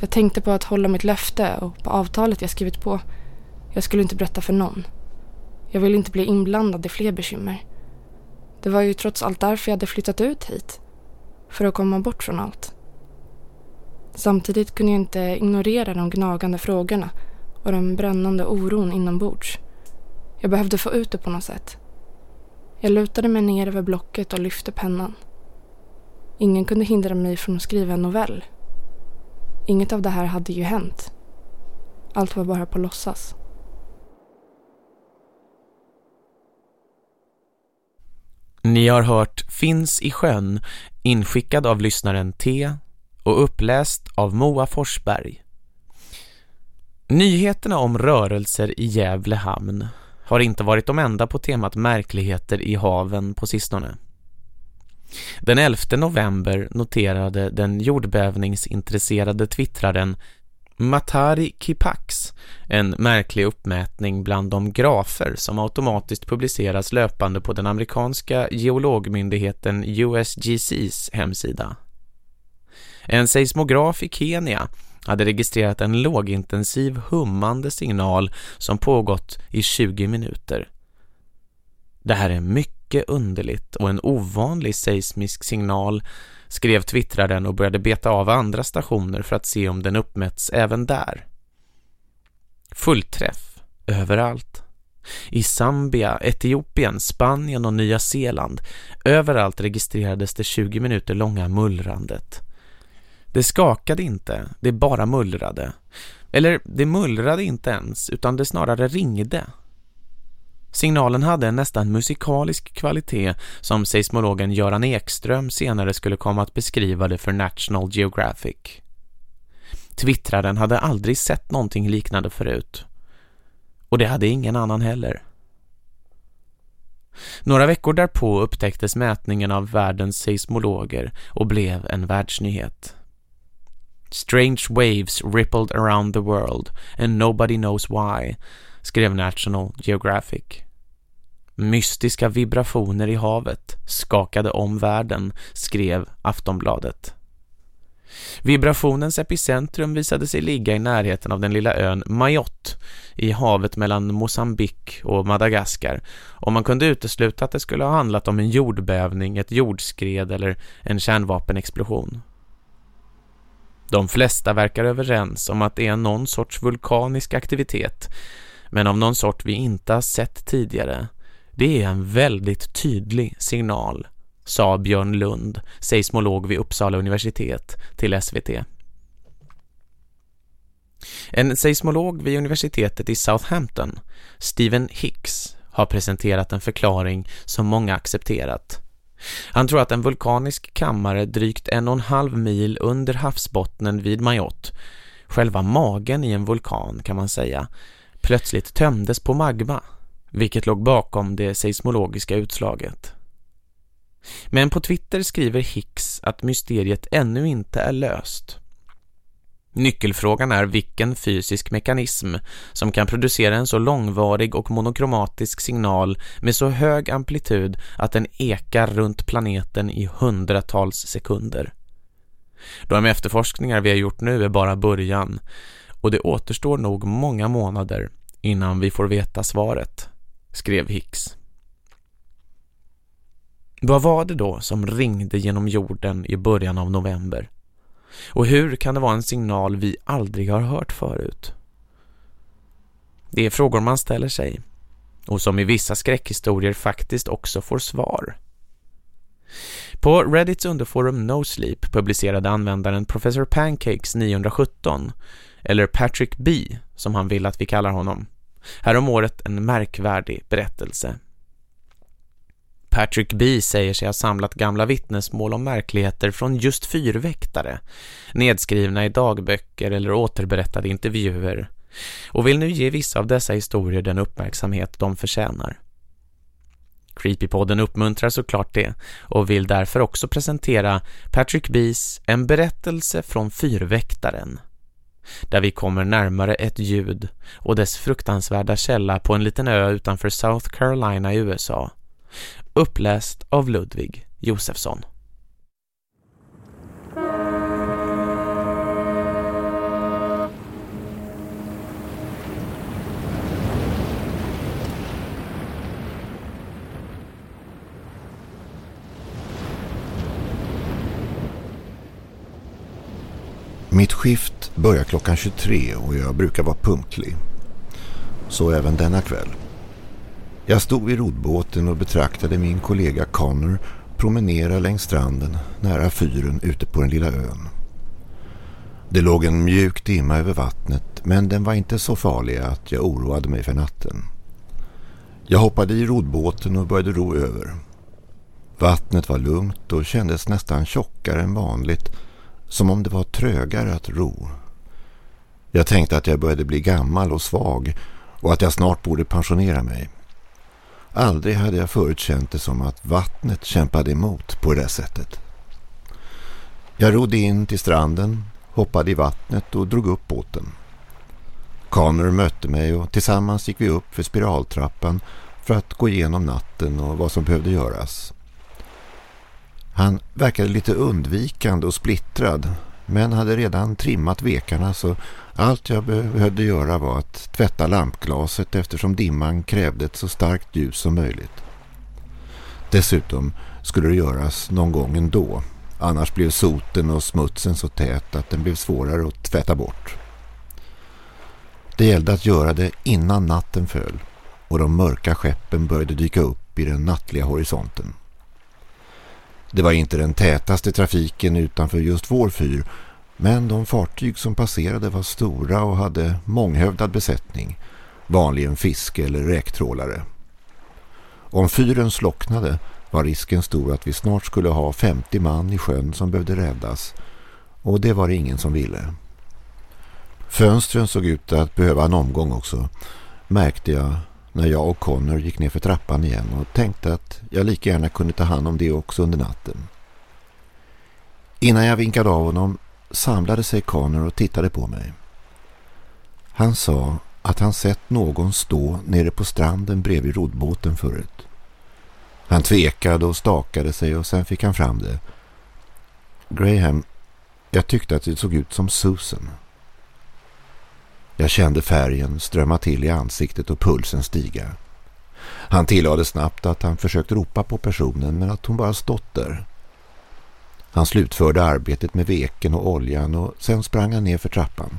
Jag tänkte på att hålla mitt löfte och på avtalet jag skrivit på. Jag skulle inte berätta för någon. Jag ville inte bli inblandad i fler bekymmer. Det var ju trots allt därför jag hade flyttat ut hit. För att komma bort från allt. Samtidigt kunde jag inte ignorera de gnagande frågorna och den brännande oron inombords. Jag behövde få ut det på något sätt. Jag lutade mig ner över blocket och lyfte pennan. Ingen kunde hindra mig från att skriva en novell. Inget av det här hade ju hänt. Allt var bara på låtsas. Ni har hört Finns i sjön, inskickad av lyssnaren T och uppläst av Moa Forsberg. Nyheterna om rörelser i Gävle hamn har inte varit de enda på temat märkligheter i haven på sistone. Den 11 november noterade den jordbävningsintresserade twittraren Matari Kipax, en märklig uppmätning bland de grafer som automatiskt publiceras löpande på den amerikanska geologmyndigheten USGCs hemsida. En seismograf i Kenya hade registrerat en lågintensiv hummande signal som pågått i 20 minuter. Det här är mycket underligt och en ovanlig seismisk signal skrev twittraren och började beta av andra stationer för att se om den uppmätts även där. Fullträff överallt. I Zambia, Etiopien, Spanien och Nya Zeeland överallt registrerades det 20 minuter långa mullrandet. Det skakade inte, det bara mullrade. Eller det mullrade inte ens, utan det snarare ringde. Signalen hade en nästan musikalisk kvalitet som seismologen Göran Ekström senare skulle komma att beskriva det för National Geographic. Twittraren hade aldrig sett någonting liknande förut. Och det hade ingen annan heller. Några veckor därpå upptäcktes mätningen av världens seismologer och blev en världsnyhet. Strange waves rippled around the world and nobody knows why, skrev National Geographic. Mystiska vibrationer i havet skakade om världen, skrev Aftonbladet. Vibrationens epicentrum visade sig ligga i närheten av den lilla ön Mayotte i havet mellan Mosambik och Madagaskar och man kunde utesluta att det skulle ha handlat om en jordbävning, ett jordskred eller en kärnvapenexplosion. De flesta verkar överens om att det är någon sorts vulkanisk aktivitet, men av någon sort vi inte har sett tidigare. Det är en väldigt tydlig signal, sa Björn Lund, seismolog vid Uppsala universitet, till SVT. En seismolog vid universitetet i Southampton, Stephen Hicks, har presenterat en förklaring som många accepterat. Han tror att en vulkanisk kammare drygt en och en halv mil under havsbottnen vid Mayotte, själva magen i en vulkan kan man säga, plötsligt tömdes på magma, vilket låg bakom det seismologiska utslaget. Men på Twitter skriver Hicks att mysteriet ännu inte är löst. Nyckelfrågan är vilken fysisk mekanism som kan producera en så långvarig och monokromatisk signal med så hög amplitud att den ekar runt planeten i hundratals sekunder. De efterforskningar vi har gjort nu är bara början och det återstår nog många månader innan vi får veta svaret, skrev Hicks. Vad var det då som ringde genom jorden i början av november? Och hur kan det vara en signal vi aldrig har hört förut? Det är frågor man ställer sig och som i vissa skräckhistorier faktiskt också får svar. På Reddits underforum NoSleep publicerade användaren Professor Pancakes 917 eller Patrick B som han vill att vi kallar honom. Här om året en märkvärdig berättelse. Patrick B säger sig ha samlat gamla vittnesmål om märkligheter från just fyrväktare, nedskrivna i dagböcker eller återberättade intervjuer, och vill nu ge vissa av dessa historier den uppmärksamhet de förtjänar. Creepypodden uppmuntrar såklart det och vill därför också presentera Patrick B's En berättelse från fyrväktaren där vi kommer närmare ett ljud och dess fruktansvärda källa på en liten ö utanför South Carolina i USA uppläst av Ludvig Josefsson. Mitt skift börjar klockan 23 och jag brukar vara punktlig. Så även denna kväll. Jag stod vid rodbåten och betraktade min kollega Connor promenera längs stranden nära fyren ute på den lilla ön. Det låg en mjuk dimma över vattnet men den var inte så farlig att jag oroade mig för natten. Jag hoppade i rodbåten och började ro över. Vattnet var lugnt och kändes nästan tjockare än vanligt som om det var trögare att ro. Jag tänkte att jag började bli gammal och svag och att jag snart borde pensionera mig. Aldrig hade jag förut känt det som att vattnet kämpade emot på det där sättet. Jag rodde in till stranden, hoppade i vattnet och drog upp båten. Connor mötte mig och tillsammans gick vi upp för spiraltrappan för att gå igenom natten och vad som behövde göras. Han verkade lite undvikande och splittrad men hade redan trimmat vekarna så allt jag behövde göra var att tvätta lampglaset eftersom dimman krävde ett så starkt ljus som möjligt. Dessutom skulle det göras någon gång ändå. Annars blev soten och smutsen så tät att den blev svårare att tvätta bort. Det gällde att göra det innan natten föll och de mörka skeppen började dyka upp i den nattliga horisonten. Det var inte den tätaste trafiken utanför just vår fyr men de fartyg som passerade var stora och hade månghövdad besättning, vanligen fiske eller räktrålare. Om fyren slocknade var risken stor att vi snart skulle ha 50 man i sjön som behövde räddas och det var det ingen som ville. Fönstren såg ut att behöva en omgång också, märkte jag när jag och Connor gick ner för trappan igen och tänkte att jag lika gärna kunde ta hand om det också under natten. Innan jag vinkade av honom samlade sig Connor och tittade på mig. Han sa att han sett någon stå nere på stranden bredvid roddbåten förut. Han tvekade och stakade sig och sen fick han fram det. Graham, jag tyckte att det såg ut som Susan. Jag kände färgen strömma till i ansiktet och pulsen stiga. Han tillade snabbt att han försökt ropa på personen men att hon bara stått där. Han slutförde arbetet med veken och oljan och sen sprang han ner för trappan.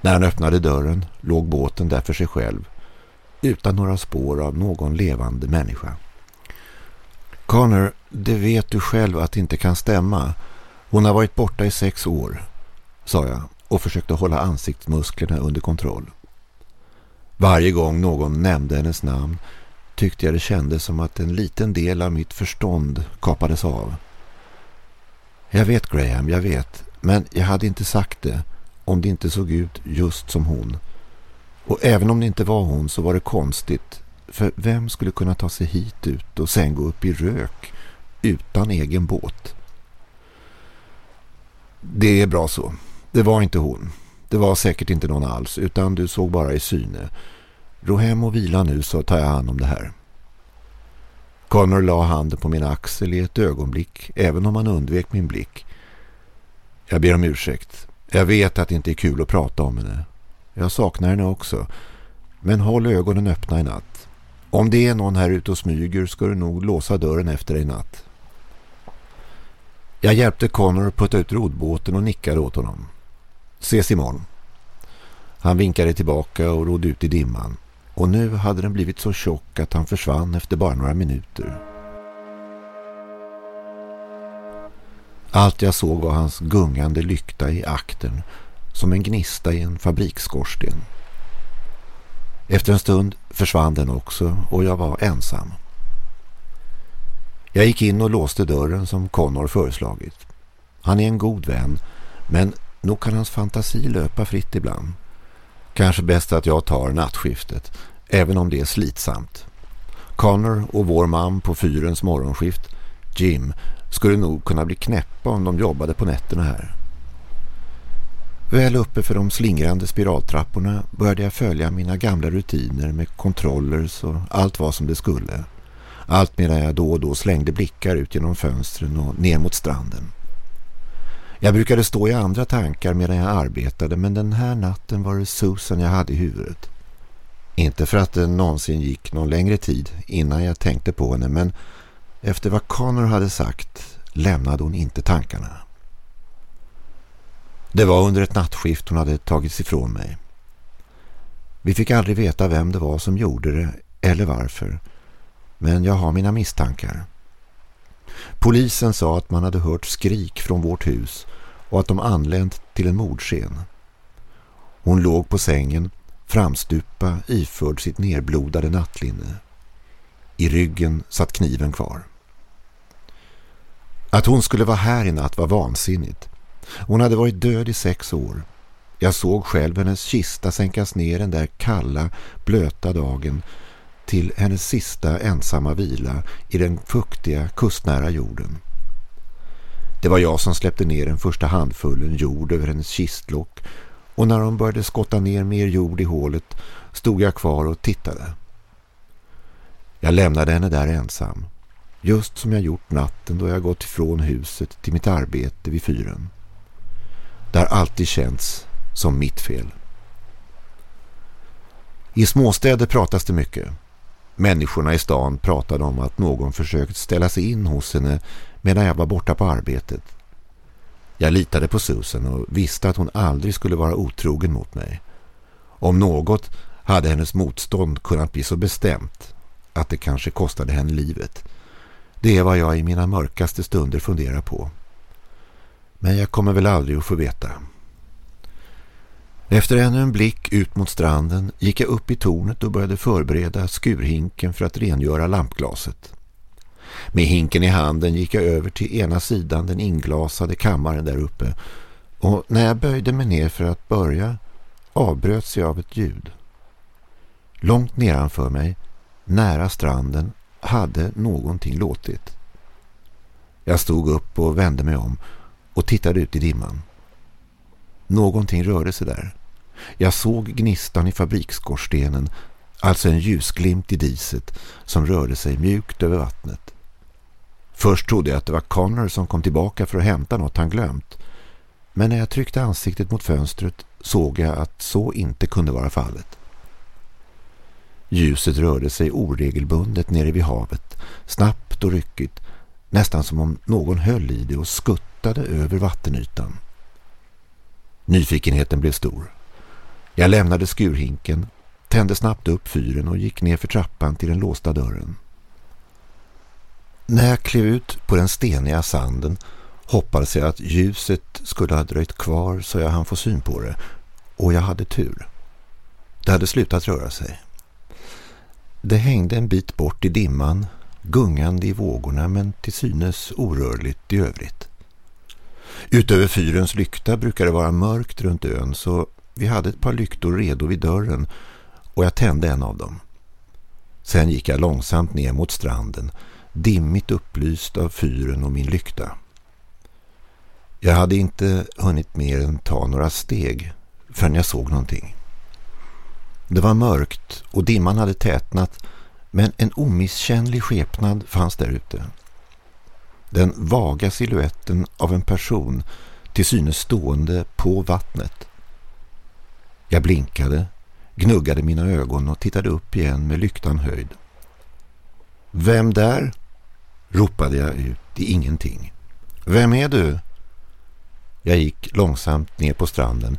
När han öppnade dörren låg båten där för sig själv utan några spår av någon levande människa. Connor, det vet du själv att det inte kan stämma. Hon har varit borta i sex år, sa jag och försökte hålla ansiktsmusklerna under kontroll. Varje gång någon nämnde hennes namn tyckte jag det kändes som att en liten del av mitt förstånd kapades av. Jag vet Graham, jag vet. Men jag hade inte sagt det om det inte såg ut just som hon. Och även om det inte var hon så var det konstigt. För vem skulle kunna ta sig hit ut och sen gå upp i rök utan egen båt? Det är bra så. Det var inte hon. Det var säkert inte någon alls utan du såg bara i syne. Ro hem och vila nu så tar jag hand om det här. Connor la handen på min axel i ett ögonblick även om han undvek min blick. Jag ber om ursäkt. Jag vet att det inte är kul att prata om henne. Jag saknar henne också. Men håll ögonen öppna i natt. Om det är någon här ute och smyger ska du nog låsa dörren efter dig i natt. Jag hjälpte Connor putta ut rodbåten och nickade åt honom. Ses imorgon. Han vinkade tillbaka och rodde ut i dimman. Och nu hade den blivit så tjock att han försvann efter bara några minuter. Allt jag såg var hans gungande lykta i akten som en gnista i en fabriksskorsten. Efter en stund försvann den också och jag var ensam. Jag gick in och låste dörren som Connor föreslagit. Han är en god vän men nog kan hans fantasi löpa fritt ibland. Kanske bäst att jag tar nattskiftet, även om det är slitsamt. Connor och vår man på fyrens morgonskift, Jim, skulle nog kunna bli knäppa om de jobbade på nätterna här. Väl uppe för de slingrande spiraltrapporna började jag följa mina gamla rutiner med kontrollers och allt vad som det skulle. Allt medan jag då och då slängde blickar ut genom fönstren och ner mot stranden. Jag brukade stå i andra tankar medan jag arbetade men den här natten var det Susan jag hade i huvudet. Inte för att det någonsin gick någon längre tid innan jag tänkte på henne men efter vad Connor hade sagt lämnade hon inte tankarna. Det var under ett nattskift hon hade tagits ifrån mig. Vi fick aldrig veta vem det var som gjorde det eller varför. Men jag har mina misstankar. Polisen sa att man hade hört skrik från vårt hus och att de anlänt till en mordscen. Hon låg på sängen, framstupa iförd sitt nerblodade nattlinne. I ryggen satt kniven kvar. Att hon skulle vara här i natt var vansinnigt. Hon hade varit död i sex år. Jag såg själv hennes kista sänkas ner den där kalla, blöta dagen. till hennes sista ensamma vila i den fuktiga kustnära jorden. Det var jag som släppte ner den första handfullen jord över hennes kistlock och när hon började skotta ner mer jord i hålet stod jag kvar och tittade. Jag lämnade henne där ensam, just som jag gjort natten då jag gått ifrån huset till mitt arbete vid fyren. Det har alltid känts som mitt fel. I småstäder pratas det mycket. Människorna i stan pratade om att någon försökt ställa sig in hos henne medan jag var borta på arbetet. Jag litade på Susan och visste att hon aldrig skulle vara otrogen mot mig. Om något hade hennes motstånd kunnat bli så bestämt att det kanske kostade henne livet. Det är vad jag i mina mörkaste stunder funderar på. Men jag kommer väl aldrig att få veta. Efter ännu en blick ut mot stranden gick jag upp i tornet och började förbereda skurhinken för att rengöra lampglaset. Med hinken i handen gick jag över till ena sidan den inglasade kammaren där uppe och när jag böjde mig ner för att börja avbröts jag av ett ljud. Långt nedanför mig, nära stranden, hade någonting låtit. Jag stod upp och vände mig om och tittade ut i dimman. Någonting rörde sig där. Jag såg gnistan i fabriksskorstenen, alltså en ljusglimt i diset som rörde sig mjukt över vattnet. Först trodde jag att det var Connor som kom tillbaka för att hämta något han glömt. Men när jag tryckte ansiktet mot fönstret såg jag att så inte kunde vara fallet. Ljuset rörde sig oregelbundet nere vid havet, snabbt och ryckigt, nästan som om någon höll i det och skuttade över vattenytan. Nyfikenheten blev stor. Jag lämnade skurhinken, tände snabbt upp fyren och gick ner för trappan till den låsta dörren. När jag klev ut på den steniga sanden hoppades jag att ljuset skulle ha dröjt kvar så jag hann få syn på det. Och jag hade tur. Det hade slutat röra sig. Det hängde en bit bort i dimman, gungande i vågorna men till synes orörligt i övrigt. Utöver fyrens lykta brukar det vara mörkt runt ön så vi hade ett par lyktor redo vid dörren och jag tände en av dem. Sen gick jag långsamt ner mot stranden, dimmigt upplyst av fyren och min lykta. Jag hade inte hunnit mer än ta några steg förrän jag såg någonting. Det var mörkt och dimman hade tätnat men en omisskännlig skepnad fanns där ute. Den vaga siluetten av en person till synes stående på vattnet. Jag blinkade, gnuggade mina ögon och tittade upp igen med lyktan höjd. Vem där? Ropade jag ut i ingenting. Vem är du? Jag gick långsamt ner på stranden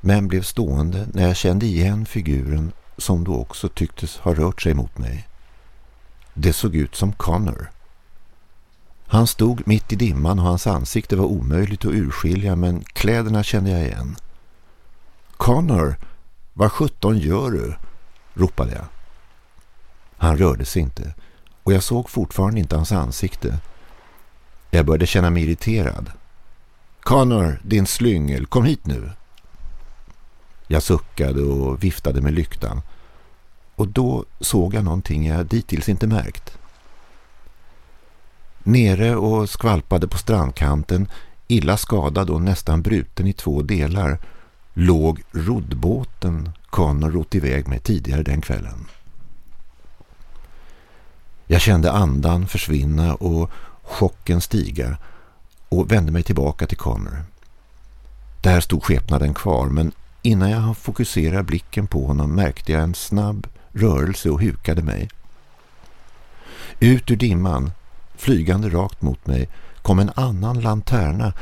men blev stående när jag kände igen figuren som då också tycktes ha rört sig mot mig. Det såg ut som Connor. Han stod mitt i dimman och hans ansikte var omöjligt att urskilja men kläderna kände jag igen. Connor, vad sjutton gör du? ropade jag. Han rörde sig inte och jag såg fortfarande inte hans ansikte. Jag började känna mig irriterad. Connor, din slyngel, kom hit nu. Jag suckade och viftade med lyktan. Och då såg jag någonting jag dittills inte märkt. Nere och skvalpade på strandkanten, illa skadad och nästan bruten i två delar, låg roddbåten Connor rott iväg med tidigare den kvällen. Jag kände andan försvinna och chocken stiga och vände mig tillbaka till Connor. Där stod skepnaden kvar men innan jag fokuserade blicken på honom märkte jag en snabb rörelse och hukade mig. Ut ur dimman, flygande rakt mot mig, kom en annan lanterna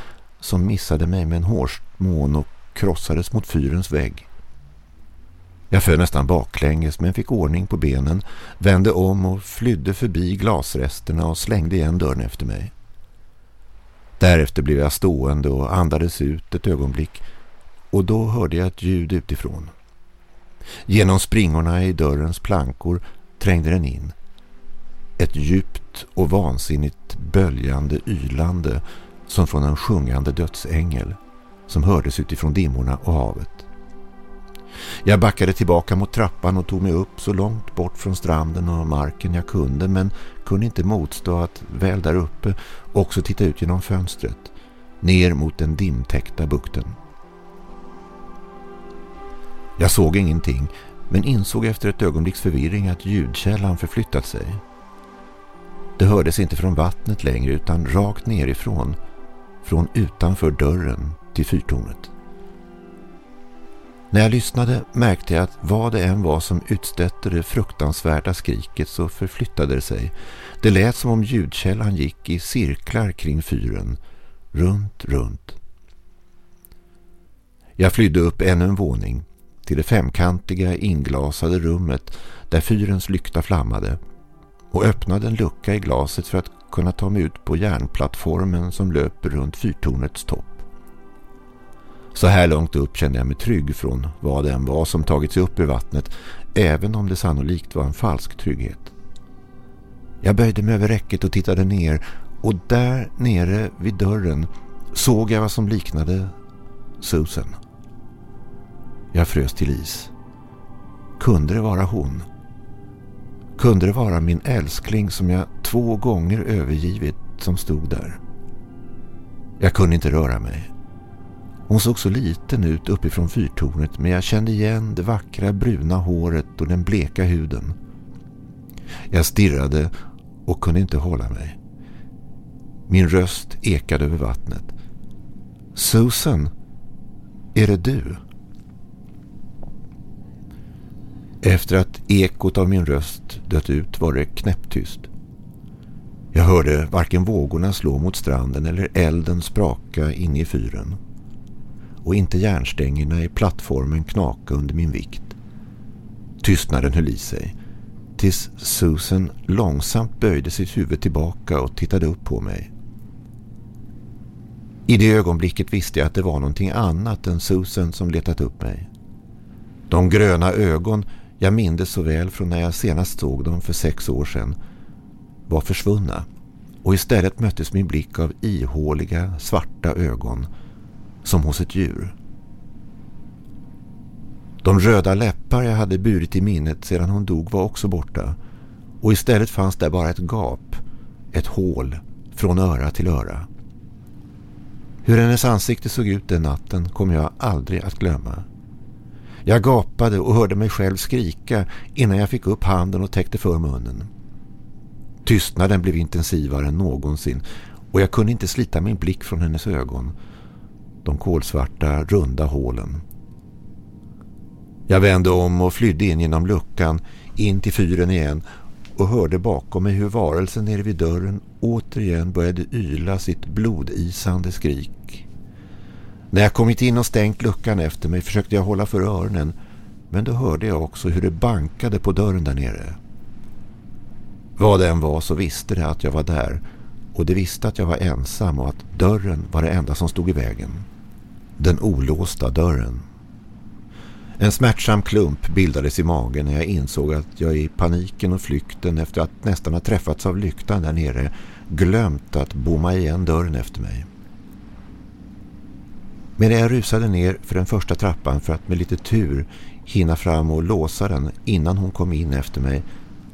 som missade mig med en hårsmån och krossades mot fyrens vägg. Jag föll nästan baklänges men fick ordning på benen, vände om och flydde förbi glasresterna och slängde igen dörren efter mig. Därefter blev jag stående och andades ut ett ögonblick och då hörde jag ett ljud utifrån. Genom springorna i dörrens plankor trängde den in. Ett djupt och vansinnigt böljande ylande som från en sjungande dödsängel som hördes utifrån dimmorna och havet. Jag backade tillbaka mot trappan och tog mig upp så långt bort från stranden och marken jag kunde men kunde inte motstå att väl där uppe också titta ut genom fönstret ner mot den dimtäckta bukten. Jag såg ingenting men insåg efter ett ögonblicks förvirring att ljudkällan förflyttat sig. Det hördes inte från vattnet längre utan rakt nerifrån, från utanför dörren till fyrtornet. När jag lyssnade märkte jag att vad det än var som utstötte det fruktansvärda skriket så förflyttade det sig. Det lät som om ljudkällan gick i cirklar kring fyren, runt, runt. Jag flydde upp ännu en våning till det femkantiga inglasade rummet där fyrens lykta flammade och öppnade en lucka i glaset för att kunna ta mig ut på järnplattformen som löper runt fyrtornets topp. Så här långt upp kände jag mig trygg från vad den än var som tagit sig upp ur vattnet även om det sannolikt var en falsk trygghet. Jag böjde mig över räcket och tittade ner och där nere vid dörren såg jag vad som liknade Susan. Jag frös till is. Kunde det vara hon? Kunde det vara min älskling som jag två gånger övergivit som stod där? Jag kunde inte röra mig. Hon såg så liten ut uppifrån fyrtornet men jag kände igen det vackra bruna håret och den bleka huden. Jag stirrade och kunde inte hålla mig. Min röst ekade över vattnet. Susan, är det du? Efter att ekot av min röst dött ut var det knäpptyst. Jag hörde varken vågorna slå mot stranden eller elden spraka in i fyren. Och inte järnstängerna i plattformen knaka under min vikt. Tystnaden höll i sig. Tills Susan långsamt böjde sitt huvud tillbaka och tittade upp på mig. I det ögonblicket visste jag att det var någonting annat än Susan som letat upp mig. De gröna ögon jag mindes så väl från när jag senast såg dem för sex år sedan var försvunna och istället möttes min blick av ihåliga svarta ögon som hos ett djur. De röda läppar jag hade burit i minnet sedan hon dog var också borta och istället fanns där bara ett gap, ett hål från öra till öra. Hur hennes ansikte såg ut den natten kommer jag aldrig att glömma. Jag gapade och hörde mig själv skrika innan jag fick upp handen och täckte för munnen. Tystnaden blev intensivare än någonsin och jag kunde inte slita min blick från hennes ögon. De kolsvarta, runda hålen. Jag vände om och flydde in genom luckan, in till fyren igen och hörde bakom mig hur varelsen nere vid dörren återigen började yla sitt blodisande skrik. När jag kommit in och stängt luckan efter mig försökte jag hålla för öronen men då hörde jag också hur det bankade på dörren där nere. Vad det än var så visste det att jag var där och det visste att jag var ensam och att dörren var det enda som stod i vägen. Den olåsta dörren. En smärtsam klump bildades i magen när jag insåg att jag i paniken och flykten efter att nästan ha träffats av lyktan där nere glömt att bomma igen dörren efter mig. Medan jag rusade ner för den första trappan för att med lite tur hinna fram och låsa den innan hon kom in efter mig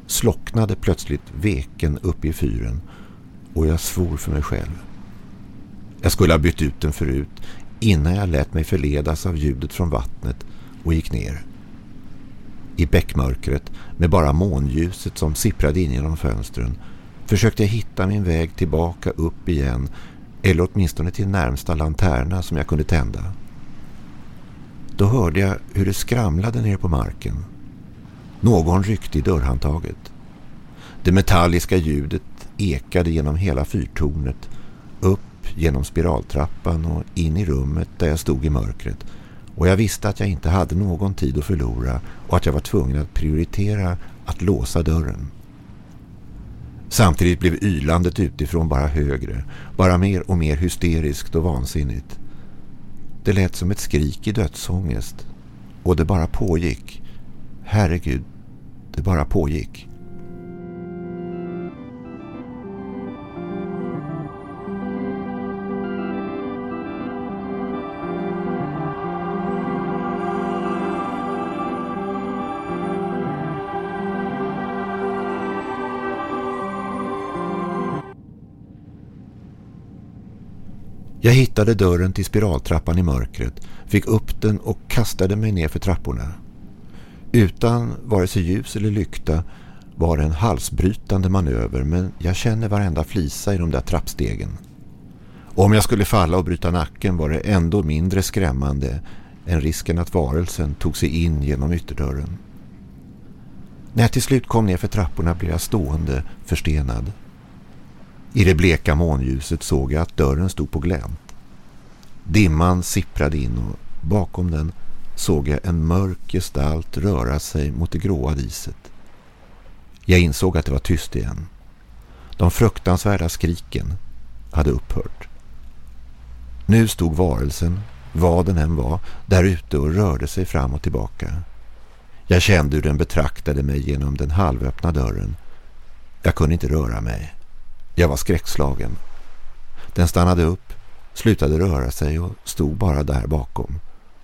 slocknade plötsligt veken upp i fyren och jag svor för mig själv. Jag skulle ha bytt ut den förut innan jag lät mig förledas av ljudet från vattnet och gick ner. I bäckmörkret med bara månljuset som sipprade in genom fönstren försökte jag hitta min väg tillbaka upp igen eller åtminstone till närmsta lanterna som jag kunde tända. Då hörde jag hur det skramlade ner på marken. Någon ryckte i dörrhandtaget. Det metalliska ljudet ekade genom hela fyrtornet, upp genom spiraltrappan och in i rummet där jag stod i mörkret. Och jag visste att jag inte hade någon tid att förlora och att jag var tvungen att prioritera att låsa dörren. Samtidigt blev ylandet utifrån bara högre, bara mer och mer hysteriskt och vansinnigt. Det lät som ett skrik i dödsångest. Och det bara pågick. Herregud, det bara pågick. Jag hittade dörren till spiraltrappan i mörkret, fick upp den och kastade mig ner för trapporna. Utan vare sig ljus eller lykta var det en halsbrytande manöver men jag känner varenda flisa i de där trappstegen. Om jag skulle falla och bryta nacken var det ändå mindre skrämmande än risken att varelsen tog sig in genom ytterdörren. När jag till slut kom ner för trapporna blev jag stående, förstenad. I det bleka månljuset såg jag att dörren stod på glänt. Dimman sipprade in och bakom den såg jag en mörk gestalt röra sig mot det gråa diset. Jag insåg att det var tyst igen. De fruktansvärda skriken hade upphört. Nu stod varelsen, vad den än var, där ute och rörde sig fram och tillbaka. Jag kände hur den betraktade mig genom den halvöppna dörren. Jag kunde inte röra mig. Jag var skräckslagen. Den stannade upp, slutade röra sig och stod bara där bakom.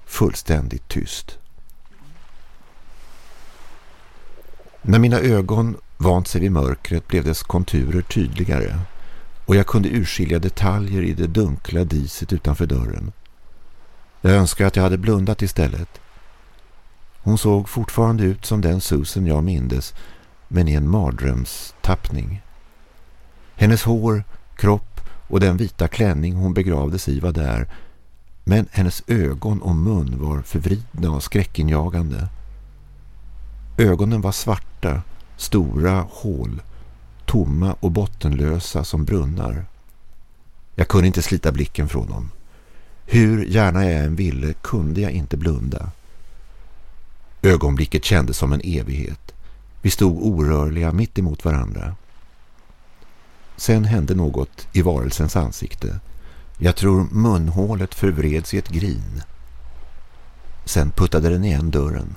Fullständigt tyst. När mina ögon vant sig vid mörkret blev dess konturer tydligare och jag kunde urskilja detaljer i det dunkla diset utanför dörren. Jag önskar att jag hade blundat istället. Hon såg fortfarande ut som den Susan jag mindes men i en mardrömstappning. Hennes hår, kropp och den vita klänning hon begravdes i var där men hennes ögon och mun var förvridna och skräckinjagande. Ögonen var svarta, stora hål, tomma och bottenlösa som brunnar. Jag kunde inte slita blicken från dem. Hur gärna jag än ville kunde jag inte blunda. Ögonblicket kändes som en evighet. Vi stod orörliga mitt emot varandra. Sen hände något i varelsens ansikte. Jag tror munhålet förvreds i ett grin. Sen puttade den igen dörren.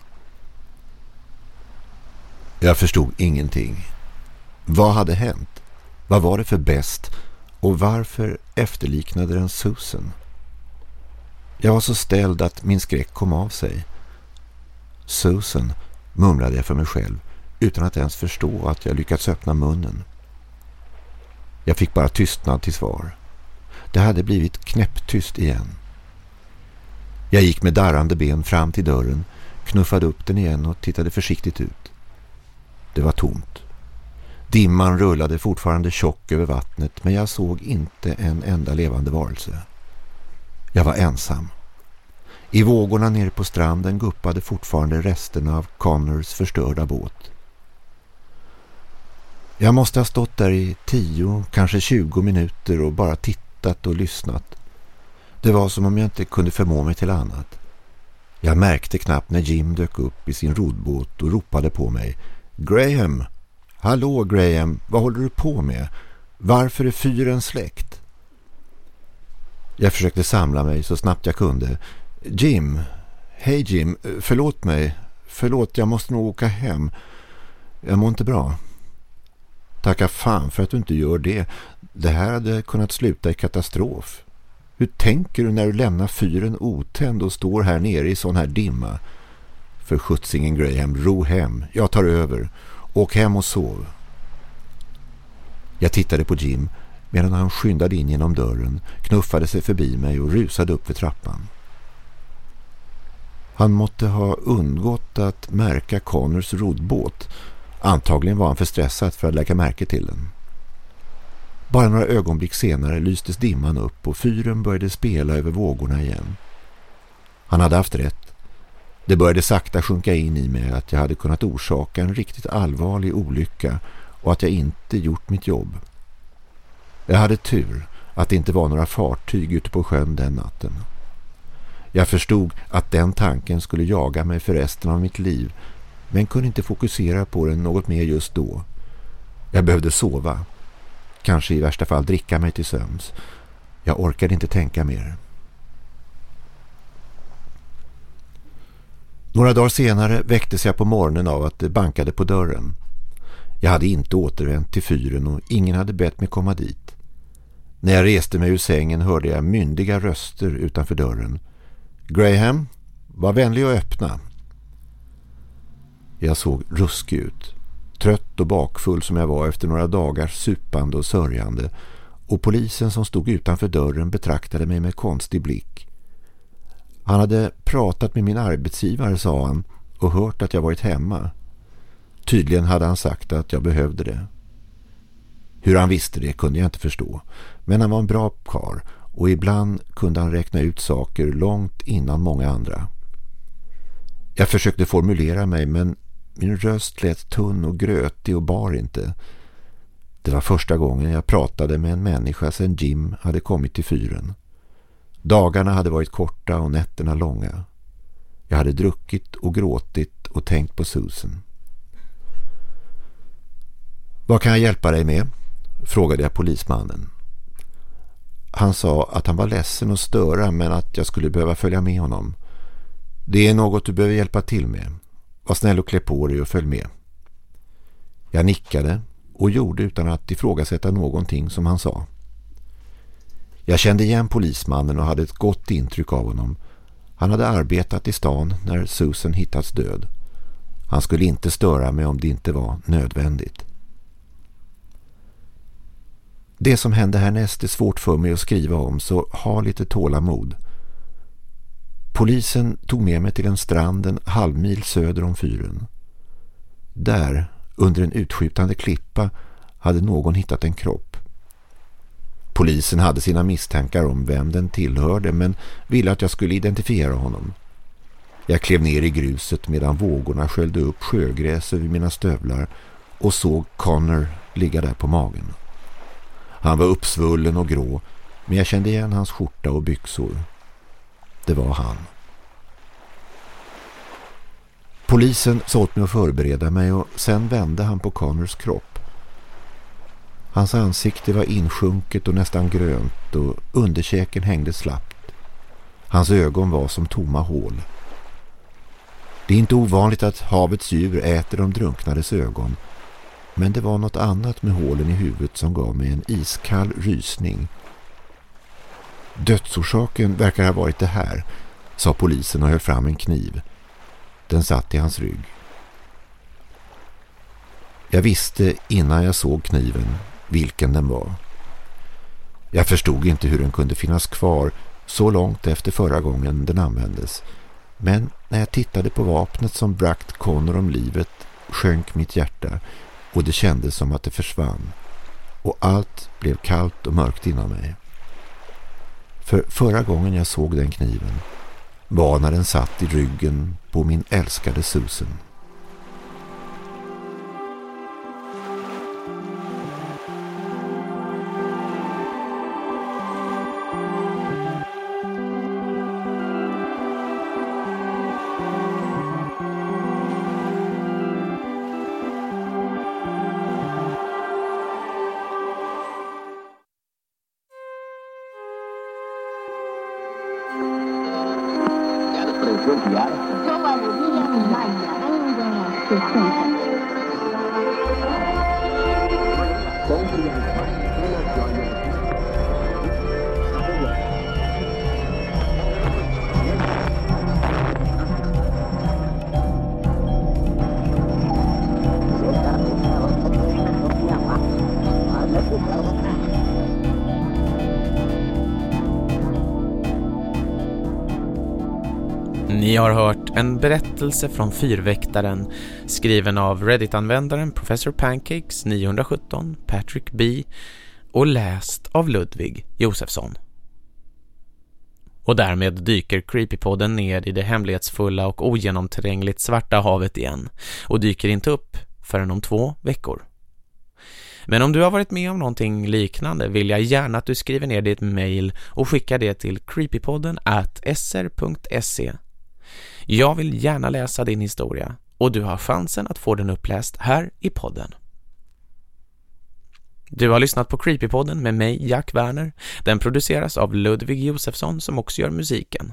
Jag förstod ingenting. Vad hade hänt? Vad var det för bäst? Och varför efterliknade den Susan? Jag var så ställd att min skräck kom av sig. Susan, mumlade jag för mig själv utan att ens förstå att jag lyckats öppna munnen. Jag fick bara tystnad till svar. Det hade blivit knäpptyst igen. Jag gick med darrande ben fram till dörren, knuffade upp den igen och tittade försiktigt ut. Det var tomt. Dimman rullade fortfarande tjock över vattnet men jag såg inte en enda levande varelse. Jag var ensam. I vågorna nere på stranden guppade fortfarande resterna av Connors förstörda båt. Jag måste ha stått där i tio, kanske tjugo minuter och bara tittat och lyssnat. Det var som om jag inte kunde förmå mig till annat. Jag märkte knappt när Jim dök upp i sin rodbåt och ropade på mig. Graham! Hallå Graham, vad håller du på med? Varför är fyren släckt? Jag försökte samla mig så snabbt jag kunde. Jim, hej Jim, förlåt mig. Förlåt, jag måste nog åka hem. Jag mår inte bra. Tacka fan för att du inte gör det. Det här hade kunnat sluta i katastrof. Hur tänker du när du lämnar fyren otänd och står här nere i sån här dimma? För skjutsingen Graham, ro hem. Jag tar över. Åk hem och sov. Jag tittade på Jim medan han skyndade in genom dörren, knuffade sig förbi mig och rusade upp för trappan. Han måtte ha undgått att märka Connors rodbåt. Antagligen var han för stressad för att lägga märke till den. Bara några ögonblick senare lystes dimman upp och fyren började spela över vågorna igen. Han hade haft rätt. Det började sakta sjunka in i mig att jag hade kunnat orsaka en riktigt allvarlig olycka och att jag inte gjort mitt jobb. Jag hade tur att det inte var några fartyg ute på sjön den natten. Jag förstod att den tanken skulle jaga mig för resten av mitt liv men kunde inte fokusera på den något mer just då. Jag behövde sova. Kanske i värsta fall dricka mig till sömns. Jag orkade inte tänka mer. Några dagar senare väcktes jag på morgonen av att det bankade på dörren. Jag hade inte återvänt till fyren och ingen hade bett mig komma dit. När jag reste mig ur sängen hörde jag myndiga röster utanför dörren. Graham, var vänlig och öppna. Jag såg ruskig ut. Trött och bakfull som jag var efter några dagars supande och sörjande och polisen som stod utanför dörren betraktade mig med konstig blick. Han hade pratat med min arbetsgivare, sa han, och hört att jag varit hemma. Tydligen hade han sagt att jag behövde det. Hur han visste det kunde jag inte förstå. Men han var en bra kar och ibland kunde han räkna ut saker långt innan många andra. Jag försökte formulera mig men min röst lät tunn och grötig och bar inte. Det var första gången jag pratade med en människa sedan Jim hade kommit till fyren. Dagarna hade varit korta och nätterna långa. Jag hade druckit och gråtit och tänkt på Susan. Vad kan jag hjälpa dig med? frågade jag polismannen. Han sa att han var ledsen att störa men att jag skulle behöva följa med honom. Det är något du behöver hjälpa till med. Var snäll och klä på dig och följ med. Jag nickade och gjorde utan att ifrågasätta någonting som han sa. Jag kände igen polismannen och hade ett gott intryck av honom. Han hade arbetat i stan när Susan hittats död. Han skulle inte störa mig om det inte var nödvändigt. Det som hände härnäst är svårt för mig att skriva om så ha lite tålamod. Polisen tog med mig till en strand en halvmil söder om fyren. Där, under en utskjutande klippa, hade någon hittat en kropp. Polisen hade sina misstankar om vem den tillhörde men ville att jag skulle identifiera honom. Jag klev ner i gruset medan vågorna sköljde upp sjögräs över mina stövlar och såg Connor ligga där på magen. Han var uppsvullen och grå men jag kände igen hans skjorta och byxor. Det var han. Polisen sa åt mig att förbereda mig och sen vände han på Connors kropp. Hans ansikte var insjunket och nästan grönt och underkäken hängde slappt. Hans ögon var som tomma hål. Det är inte ovanligt att havets djur äter de drunknades ögon men det var något annat med hålen i huvudet som gav mig en iskall rysning. Dödsorsaken verkar ha varit det här, sa polisen och höll fram en kniv. Den satt i hans rygg. Jag visste innan jag såg kniven vilken den var. Jag förstod inte hur den kunde finnas kvar så långt efter förra gången den användes. Men när jag tittade på vapnet som brakt Connor om livet sjönk mitt hjärta och det kändes som att det försvann. Och allt blev kallt och mörkt inom mig. För förra gången jag såg den kniven var när den satt i ryggen på min älskade Susan. Berättelse från Fyrväktaren skriven av Reddit-användaren Professor Pancakes 917 Patrick B och läst av Ludvig Josefsson. Och därmed dyker Creepypodden ner i det hemlighetsfulla och ogenomträngligt svarta havet igen och dyker inte upp förrän om två veckor. Men om du har varit med om någonting liknande vill jag gärna att du skriver ner ditt mail och skickar det till creepypodden at sr.se jag vill gärna läsa din historia och du har chansen att få den uppläst här i podden. Du har lyssnat på Creepypodden med mig, Jack Werner. Den produceras av Ludvig Josefsson som också gör musiken.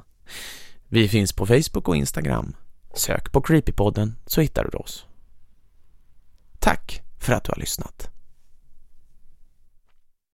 Vi finns på Facebook och Instagram. Sök på Creepypodden så hittar du oss. Tack för att du har lyssnat.